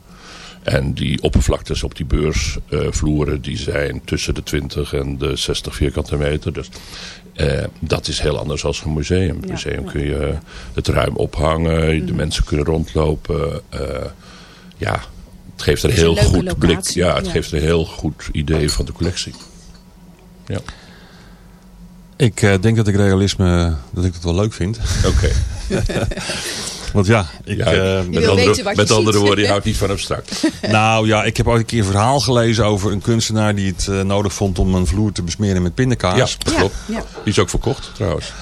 En die oppervlaktes op die beursvloeren, die zijn tussen de 20 en de 60 vierkante meter. Dus eh, dat is heel anders dan een museum. Ja, museum ja. kun je het ruim ophangen, Mhm. de mensen kunnen rondlopen. eh, ja, het geeft een een heel goed blik. Ja, het ja. geeft een heel goed idee van de collectie. Ja, Ik eh, denk dat ik realisme dat ik het wel leuk vind. oké. Want ja, ik, Ja, eh, met andere, met andere woorden, je houdt niet van abstract. nou ja, ik heb ooit een keer een verhaal gelezen over een kunstenaar die het eh, nodig vond om een vloer te besmeren met pindakaas. dat Ja, klopt. ja. Die is ook verkocht trouwens.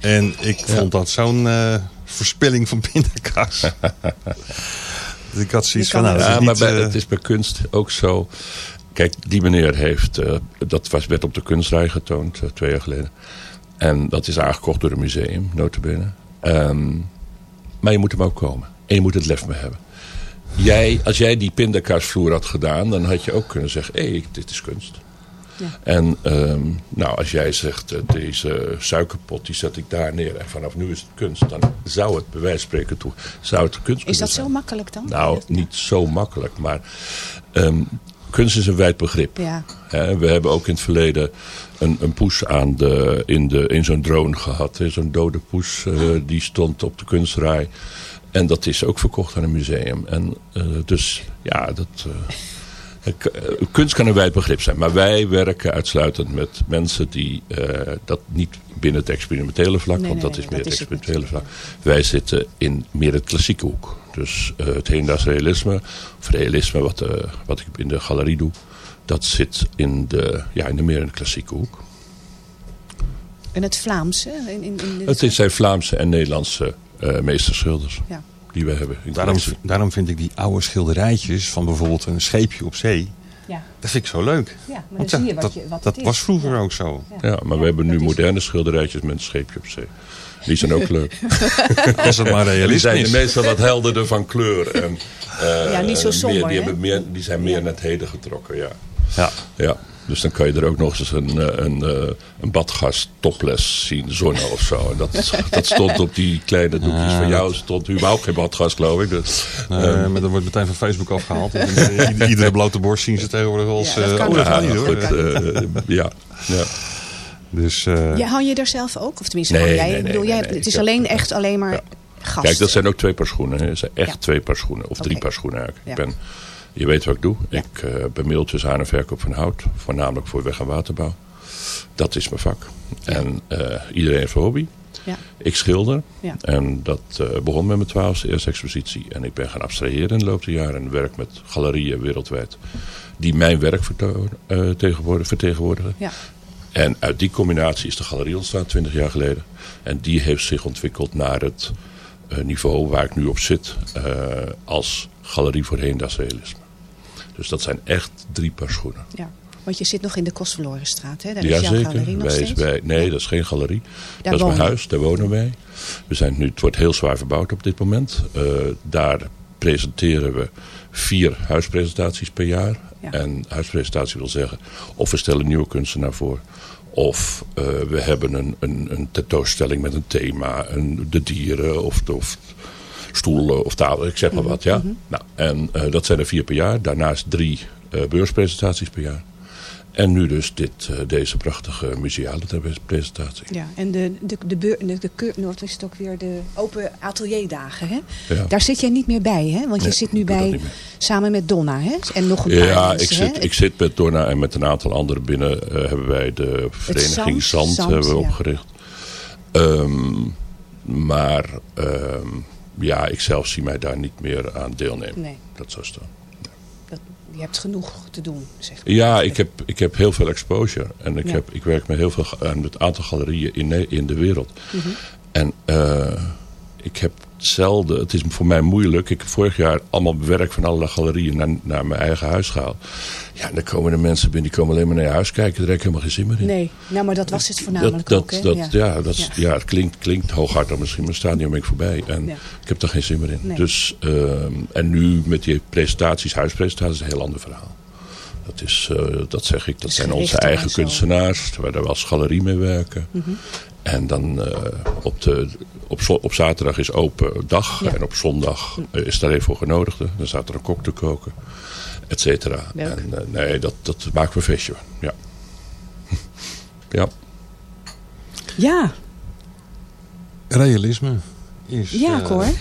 En ik vond dat zo'n eh, verspilling van pindakaas. dus ik had zoiets van, nou, dat Ja, maar bij, het is bij kunst ook zo. Kijk, die meneer heeft, eh, dat was, werd op de kunstrij getoond eh, twee jaar geleden. En dat is aangekocht door een museum, notabene. Ehm maar je moet hem ook komen. En je moet het lef mee hebben. Jij, als jij die pindakaasvloer had gedaan, dan had je ook kunnen zeggen, hé, hey, dit is kunst. Ja. En ehm, nou, als jij zegt, eh, deze suikerpot, die zet ik daar neer. En vanaf nu is het kunst. Dan zou het, bij wijze van spreken toe, zou het kunst Is dat zijn. zo makkelijk dan? Nou, niet zo makkelijk, maar ehm, kunst is een wijd begrip. Ja. We hebben ook in het verleden een, een poes aan de, in, de, in zo'n drone gehad. Zo'n dode poes, eh, die stond op de kunstrij. En dat is ook verkocht aan een museum. En eh, dus ja, dat, eh, kunst kan een wijd begrip zijn. Maar wij werken uitsluitend met mensen die dat niet binnen het experimentele vlak, Nee, want nee, dat is meer dat het is het experimentele vlak. Wij zitten in meer het klassieke hoek. Dus eh, het hedendaags realisme, of realisme wat, eh, wat ik in de galerie doe, dat zit in de, ja, in de meer in de klassieke hoek. En het Vlaams, hè? In, in, in de- Het is zijn Vlaamse en Nederlandse eh meesterschilders Ja. die we hebben. in daarom, daarom vind ik die oude schilderijtjes van bijvoorbeeld een scheepje op zee. Ja. Dat vind ik zo leuk. Ja, maar dan zie je wat dat, je- wat dat het was vroeger ook zo. Ja, maar we hebben nu moderne schilderijtjes met een scheepje op zee. Die zijn ook leuk. Als het maar Die realistisch zijn is. meestal wat helderder van kleur. En, eh, Ja, niet zo meer- somber, die, hè? hebben meer, die zijn meer naar het heden getrokken, ja. Ja. ja. Dus dan kan je er ook nog eens een, eh, een, eh, een badgast topless zien zonnen of zo. En dat, dat stond op die kleine doekjes van jou. stond überhaupt geen badgast, geloof ik. Dus, Nee, ehm, maar dat wordt meteen van Facebook afgehaald. Ieder- Iedere blote borst zien ze tegenwoordig als... Ja, dat eh, kan oh, dat niet. hoor. goed, eh, ja, ja. Dus, eh, Ja, hou je er zelf ook? Of tenminste, Nee, jij? nee, ik nee, bedoel, jij, nee, nee. het is alleen echt alleen maar gast. Kijk, dat zijn ook twee paar schoenen. hè. Het zijn echt Ja. twee paar schoenen. Of drie paar schoenen eigenlijk. Ja. Ik ben, je weet wat ik doe. Ik eh ben mailtjes aan en verkoop van hout. Voornamelijk voor weg- en waterbouw. Dat is mijn vak. En eh, iedereen heeft een hobby. Ja. Ik schilder. Ja. En dat eh, begon met mijn twaalfde eerste expositie. En ik ben gaan abstraheren in de loop der jaren. En werk met galerieën wereldwijd. Die mijn werk vertegenwoordigen. Ja. En uit die combinatie is de galerie ontstaan, 20 jaar geleden. En die heeft zich ontwikkeld naar het niveau waar ik nu op zit. als galerie voor hedendaags realisme. Dus dat zijn echt drie paar schoenen. Ja. Want je zit nog in de Kostverlorenstraat, hè? Daar is jouw Jazeker. galerie nog Wij, steeds. wij, nee, dat is geen galerie. dat is mijn huis, daar wonen wij. We zijn nu, het wordt heel zwaar verbouwd op dit moment. Eh, daar presenteren we vier huispresentaties per jaar. Ja. En huispresentatie wil zeggen, of we stellen nieuwe kunstenaar voor. Of eh, we hebben een, een, een tentoonstelling met een thema. Een, de dieren of, of stoelen of tafel, ik zeg maar wat. Ja? nou, en eh, dat zijn er vier per jaar. Daarnaast drie eh, beurspresentaties per jaar. En nu dus dit, eh, deze prachtige museale presentatie. Ja, en de, de, de, beur, de, de, is het ook weer, de open atelierdagen, hè? Ja. Daar zit jij niet meer bij, hè? Want je zit nu bij, samen met Donna, hè? En nog een paar Ja, mensen, ik zit, hè? ik zit met Donna en met een aantal anderen binnen. hebben wij de vereniging Zand, hebben we ja. opgericht. Ehm, maar ehm, ja, ik zelf zie mij daar niet meer aan deelnemen. Nee. Dat zou staan. Dat, je hebt genoeg te doen, zeg maar. Ja, ik heb, ik heb heel veel exposure. En ik, Ja. heb, ik werk met heel veel aan het aantal galerieën in, in de wereld. Mhm. En eh, ik heb zelden, het is voor mij moeilijk. Ik heb vorig jaar allemaal werk van allerlei galerieën naar, naar mijn eigen huis gehaald. Ja, en dan komen de mensen binnen, die komen alleen maar naar je huis kijken. Daar heb ik helemaal geen zin meer in. Nee, nou, maar dat was het voornamelijk dat, ook, hè? dat, ja. dat, Ja. ja. het klinkt, klinkt hooghartig misschien, maar niet om ik voorbij. En Ja. ik heb daar geen zin meer in. Nee. Dus, ehm, en nu met die presentaties, huispresentaties, is een heel ander verhaal. Dat, is, eh, dat zeg ik, dat zijn onze eigen kunstenaars, waar we als galerie mee werken. Mhm. En dan eh, op, de, op, op zaterdag is open dag Ja. en op zondag eh, is daar even voor genodigden. Dan staat er een kok te koken, et cetera. En eh, nee, dat, dat maken we feestje. Ja. ja. Ja, realisme is... ja, Cor.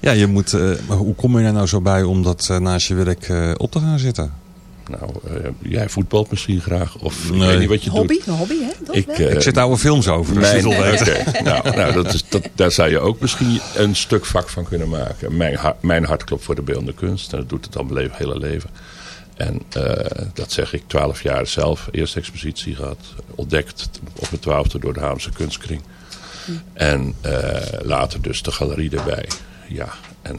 Ja, je moet, eh, maar hoe kom je er nou zo bij om dat naast je werk eh, op te gaan zitten? Nou, eh, jij voetbalt misschien graag. Of ik Nee. weet niet wat je Hobby, doet. een hobby, hè? Dat Ik, wel? eh, ik zit oude films over, dus Mijn, weten. Oké, nou, nou dat is, dat, daar zou je ook misschien een stuk vak van kunnen maken. Mijn, hart- mijn hart klopt voor de beeldende kunst. En dat doet het al mijn hele leven. En eh, dat zeg ik, twaalf jaar zelf. Eerste expositie gehad. Ontdekt op mijn twaalfde door de Haamse Kunstkring. En eh, later dus de galerie erbij. Ja, en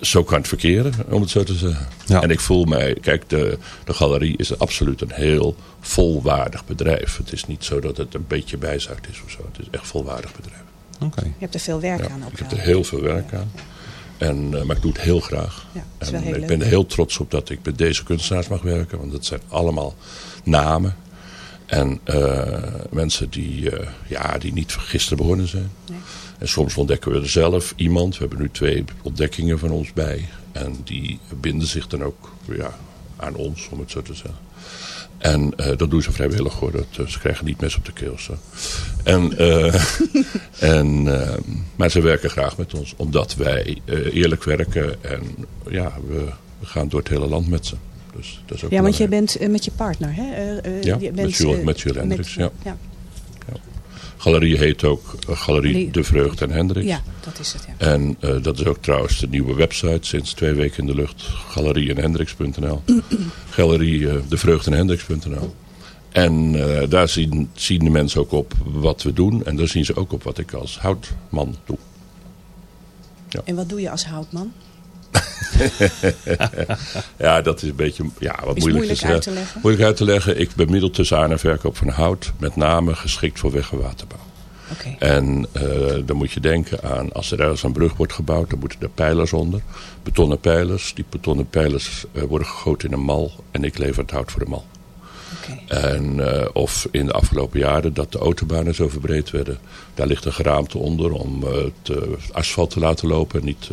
zo kan het verkeren, om het zo te zeggen. Ja. En ik voel mij, kijk, de, de galerie is absoluut een heel volwaardig bedrijf. Het is niet zo dat het een beetje bijzaakt is of zo. Het is echt een volwaardig bedrijf. Oké. Je hebt er veel werk Ja, aan ook ik heb wel. er heel veel werk aan. En, eh, maar ik doe het heel graag. Ja, dat is wel En heel ik ben er heel trots op dat ik met deze kunstenaars mag werken. Want dat zijn allemaal namen. En eh, mensen die, eh, ja, die niet gisteren begonnen zijn. Nee. En soms ontdekken we er zelf iemand. We hebben nu twee ontdekkingen van ons bij. En die binden zich dan ook ja, aan ons, om het zo te zeggen. En eh, dat doen ze vrijwillig hoor. Dat, eh, ze krijgen niet mes op de keel. Zo. En, eh, en, maar ze werken graag met ons. Omdat wij eerlijk werken. En ja, we, we gaan door het hele land met ze. Dus dat is ook Ja, want jij bent met je partner, hè? Ja, je met bent, Jules- met Jules Hendricks, ja. ja. Galerie heet ook eh, Galerie De Vreugd en Hendricks. Ja, dat is het, ja. En eh, dat is ook trouwens de nieuwe website sinds twee weken in de lucht. Galerieënhendricks.nl Galerie eh, De Vreugd en Hendricks.nl En daar zien, zien de mensen ook op wat we doen. En daar zien ze ook op wat ik als houtman doe. En wat doe je als houtman? ja, dat is een beetje ja, wat Is moeilijk, moeilijk te uit te leggen. Moeilijk uit te leggen. Ik bemiddel tussen aan- en verkoop van hout. Met name geschikt voor weg- en waterbouw. Oké. En eh, dan moet je denken aan, als er ergens een brug wordt gebouwd, dan moeten er pijlers onder. Betonnen pijlers. Die betonnen pijlers eh, worden gegoten in een mal. En ik lever het hout voor de mal. En, eh, of in de afgelopen jaren dat de autobanen zo verbreed werden. Daar ligt een geraamte onder om het asfalt te laten lopen. En niet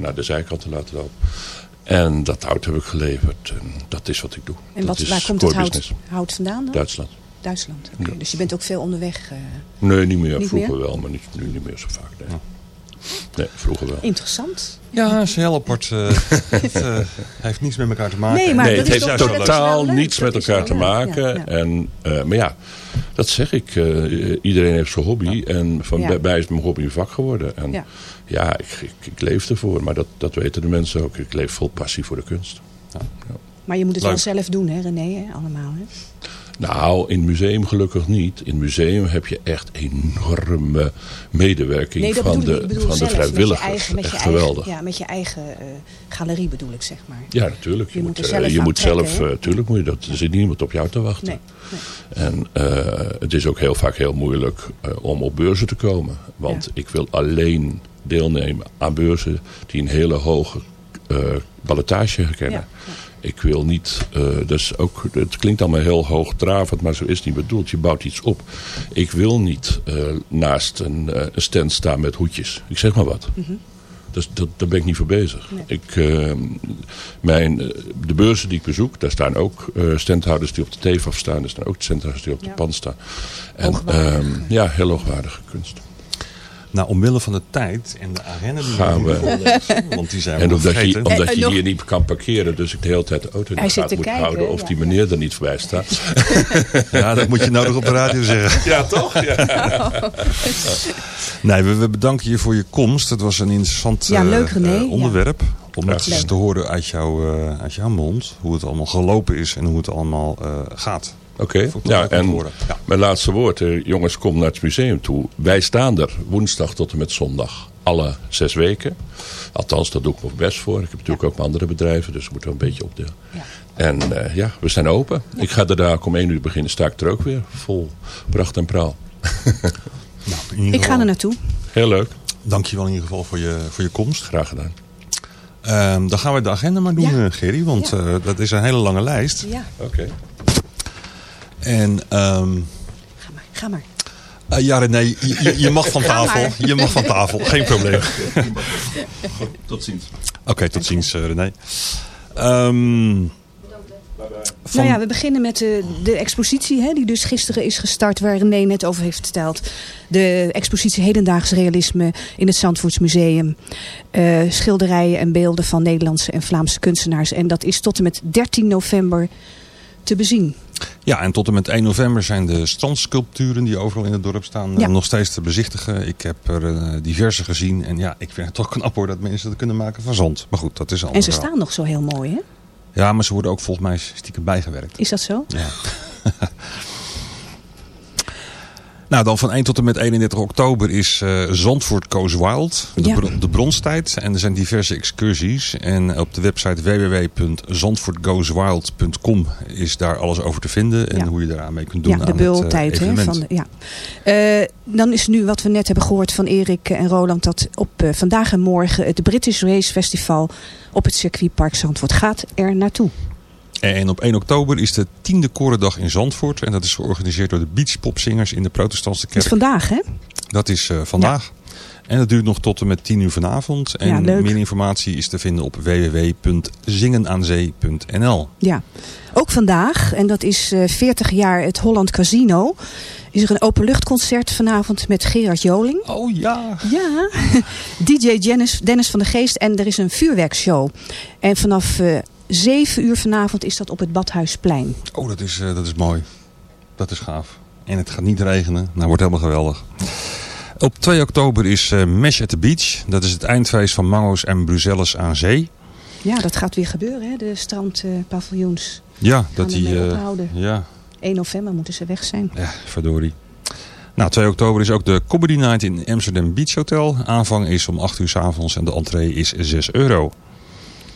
naar de zijkant te laten lopen. En dat hout heb ik geleverd. En dat is wat ik doe. En dat wat, is waar komt het hout, vandaan dan? Duitsland. Duitsland. Dus je bent ook veel onderweg. eh, Nee, niet meer. Niet vroeger meer? wel, maar niet, nu niet meer zo vaak. Nee, nee vroeger wel. interessant. Ja, dat is heel apart. eh, het eh, heeft niets met elkaar te maken. Nee, maar nee, dat het is heeft toch- totaal niets Dat met is elkaar te maken. Ja, ja. En, eh, maar ja, dat zeg ik. eh, iedereen heeft zijn hobby. En van Ja. bij- bij is mijn hobby een vak geworden. En Ja. ja, ik, ik, ik leef ervoor. Maar dat, dat weten de mensen ook. Ik leef vol passie voor de kunst. Maar je moet het Leuk. wel zelf doen, hè René? Hè? Allemaal, hè? Nou, in het museum gelukkig niet. In het museum heb je echt enorme medewerking Nee, van, de, ik. Van de zelf, met je vrijwilligers. eigen, met echt je geweldig. Eigen, ja, met je eigen eh, galerie bedoel ik, zeg maar. Ja, natuurlijk. Je, Je moet, moet er eh, zelf je moet zelf, eh, tuurlijk moet je dat. Er zit niemand op jou te wachten. Nee, En eh, het is ook heel vaak heel moeilijk eh, om op beurzen te komen. Want ik wil alleen deelnemen aan beurzen die een hele hoge eh ballotage herkennen. Ik wil niet, eh, dus ook, het klinkt allemaal heel hoogdravend, maar zo is het niet bedoeld. Je bouwt iets op. Ik wil niet eh, naast een, stand staan met hoedjes. Ik zeg maar wat. Dus dat, daar ben ik niet voor bezig. Ik, eh, mijn, de beurzen die ik bezoek, daar staan ook standhouders die op de TEFAF staan. Er staan ook standhouders die op de pan staan. En, ehm, ja, heel hoogwaardige kunst. Nou, omwille van de tijd en de agenda die Gaan we want die zijn En omdat je, omdat En je nog- hier niet kan parkeren, dus ik de hele tijd de auto in de moet kijken, houden of ja. die meneer er niet voorbij staat. Ja, dat moet je nodig op de radio zeggen. Ja, toch? Ja. Nee, we, we bedanken je voor je komst. Het was een interessant Ja, eh, leuk, René. eh, Ja. onderwerp. Om het eens te horen uit, jou, eh, uit jouw mond. Hoe het allemaal gelopen is en hoe het allemaal eh, gaat. Oké, ik ja, en. Ja. mijn laatste woord. eh, jongens, kom naar het museum toe. Wij staan er woensdag tot en met zondag. Alle zes weken. Althans, dat doe ik me best voor. Ik heb natuurlijk ook mijn andere bedrijven, dus we moeten wel een beetje opdelen. Ja. En eh, ja, we zijn open. Ik ga er daar om één uur beginnen, sta ik er ook weer. Vol pracht en praal. Nou, in ieder Ik ga er naartoe. Heel leuk. Dank je wel in ieder geval voor je, voor je komst. Graag gedaan. Ehm, dan gaan we de agenda maar doen, Ja. eh, Gerry. Want Ja. eh, dat is een hele lange lijst. Ja, Oké. En ehm, ga maar. Ga maar. eh, ja, René, je, mag van tafel. Je mag van tafel, geen probleem. Tot ziens. Oké, tot ziens, eh, René. Ehm, van- Nou ja, we beginnen met de, de expositie hè, die dus gisteren is gestart, waar René net over heeft verteld. De expositie Hedendaags Realisme in het Zandvoortsmuseum. Eh schilderijen en beelden van Nederlandse en Vlaamse kunstenaars. En dat is tot en met 13 november te bezien. Ja, en tot en met 1 november zijn de strandsculpturen die overal in het dorp staan eh, Ja. nog steeds te bezichtigen. Ik heb er eh, diverse gezien. En ja, ik vind het toch knap hoor dat mensen dat kunnen maken van zand. Maar goed, dat is een En ze verhaal. staan nog zo heel mooi, hè? Ja, maar ze worden ook volgens mij stiekem bijgewerkt. Is dat zo? Ja. nou, dan van 1 tot en met 31 oktober is eh, Zandvoort Goes Wild. De, Ja. bron- de bronstijd. En er zijn diverse excursies. En op de website www.zandvoortgoeswild.com is daar alles over te vinden. En Ja. hoe je daaraan mee kunt doen Ja, de aan het beultijd. van de, ja. Eh, dan is nu wat we net hebben gehoord van Erik en Roland... dat op vandaag en morgen het British Race Festival op het circuitpark Zandvoort gaat er naartoe. En op 1 oktober is de tiende korendag in Zandvoort. En dat is georganiseerd door de Beachpopzingers in de protestantse Dat is kerk. vandaag, hè? Dat is eh, vandaag. En dat duurt nog tot en met 10 uur vanavond. En Ja, meer informatie is te vinden op www.zingenaanzee.nl. Ja. Ook vandaag, en dat is eh 40 jaar het Holland Casino... is er een openluchtconcert vanavond met Gerard Joling. Oh ja. Ja, DJ Dennis, Dennis van de Geest en er is een vuurwerkshow. En vanaf eh 7 uur vanavond is dat op het Badhuisplein. Oh, dat is, eh, dat is mooi. Dat is gaaf. En het gaat niet regenen. Nou, wordt helemaal geweldig. Op 2 oktober is eh Mesh at the Beach. Dat is het eindfeest van Mango's en Bruxelles aan zee. Ja, dat gaat weer gebeuren, hè? de strandpaviljoens. Ja, dat die... eh, ja, 1 november moeten ze weg zijn. ja, verdorie. Nou, 2 oktober is ook de Comedy Night in Amsterdam Beach Hotel. Aanvang is om 8 uur s avonds en de entree is 6 euro.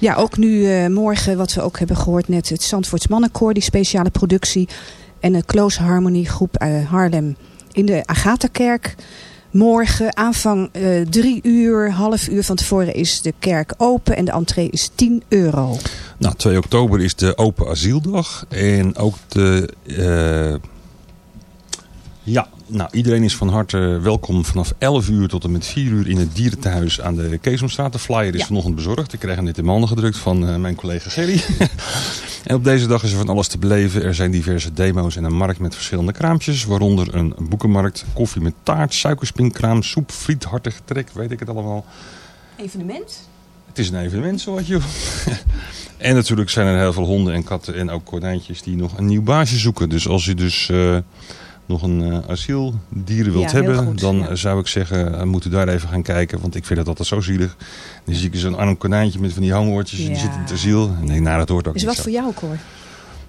Ja, ook nu eh, morgen, wat we ook hebben gehoord net, het Zandvoorts Mannenkoor, die speciale productie. En de Close Harmony groep uh, Haarlem in de Agatha-kerk. Morgen aanvang uh, drie uur, half uur van tevoren is de kerk open en de entree is 10 euro. Nou, 2 oktober is de open asieldag en ook de... Ja, nou, iedereen is van harte welkom vanaf 11 uur tot en met 4 uur in het dierenthuis aan de Keesomstraat. De flyer is ja. vanochtend bezorgd. Ik kreeg hem net in handen gedrukt van uh, mijn collega Gerry. en op deze dag is er van alles te beleven. Er zijn diverse demo's en een markt met verschillende kraampjes. Waaronder een boekenmarkt, koffie met taart, suikerspinkkraam, soep, friet, hartig trek, weet ik het allemaal. Evenement? Het is een evenement, zo wat je. en natuurlijk zijn er heel veel honden en katten en ook konijntjes die nog een nieuw baasje zoeken. Dus als je dus... Uh, nog een uh, asieldieren wilt ja, hebben, goed, dan ja. zou ik zeggen, uh, moet u daar even gaan kijken. Want ik vind dat altijd zo zielig. Dan zie ik zo'n arm konijntje met van die hangoortjes. Ja. Die zit in het asiel. En denk, nou, dat hoort ook Is niet wat zo. voor jou, Cor?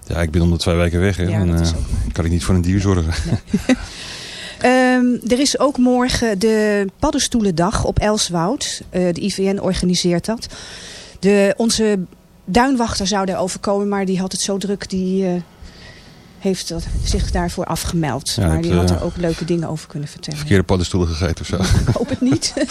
Ja, ik ben om de twee weken weg. Hè. Dan uh, kan ik niet voor een dier zorgen. Nee. um, er is ook morgen de paddenstoelendag op Elswoud. Uh, de IVN organiseert dat. De, onze duinwachter zou daarover komen, maar die had het zo druk. Die uh, heeft dat, zich daarvoor afgemeld. Ja, maar die had er uh, ook leuke dingen over kunnen vertellen. Verkeerde paddenstoelen gegeten of zo. Ik hoop het niet.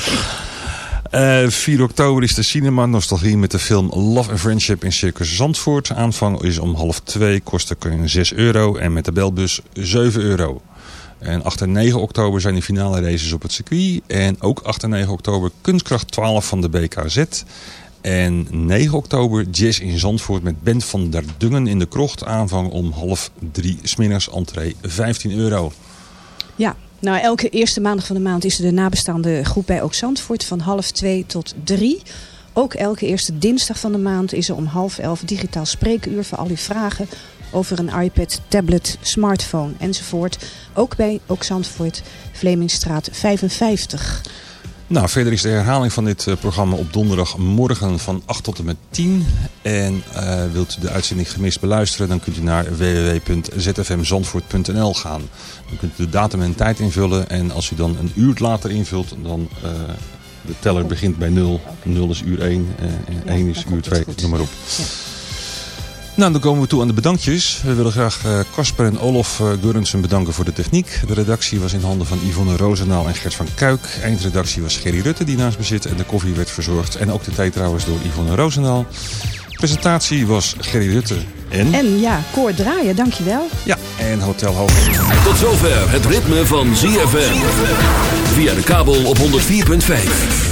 Uh, 4 oktober is de cinema nostalgie met de film Love and Friendship in Circus Zandvoort. Aanvang is om half 2, kosten 6 euro en met de belbus 7 euro. En 8 en 9 oktober zijn de finale races op het circuit. En ook 8 en 9 oktober Kunstkracht 12 van de BKZ. En 9 oktober Jazz in Zandvoort met Bent van der Dungen in de krocht. Aanvang om half drie smiddags, entree 15 euro. Ja, nou elke eerste maandag van de maand is er de nabestaande groep bij Ook Zandvoort van half twee tot drie. Ook elke eerste dinsdag van de maand is er om half elf digitaal spreekuur voor al uw vragen over een iPad, tablet, smartphone enzovoort. Ook bij Ook Zandvoort, Vlemingstraat 55. Nou, verder is de herhaling van dit uh, programma op donderdagmorgen van 8 tot en met 10. En uh, wilt u de uitzending gemist beluisteren, dan kunt u naar www.zfmzandvoort.nl gaan. Dan kunt u de datum en tijd invullen. En als u dan een uur later invult, dan uh, de teller begint bij 0. 0 is uur 1 en 1 is uur 2, noem maar op. Nou, dan komen we toe aan de bedankjes. We willen graag Casper uh, en Olof uh, Gurrensen bedanken voor de techniek. De redactie was in handen van Yvonne Roosendaal en Gert van Kuik. Eindredactie was Gerry Rutte, die naast me zit. En de koffie werd verzorgd. En ook de thee trouwens door Yvonne Roosendaal. Presentatie was Gerry Rutte en... En ja, Koor Draaien, dankjewel. Ja, en Hotel Hoofd. Tot zover het ritme van ZFM. Via de kabel op 104.5.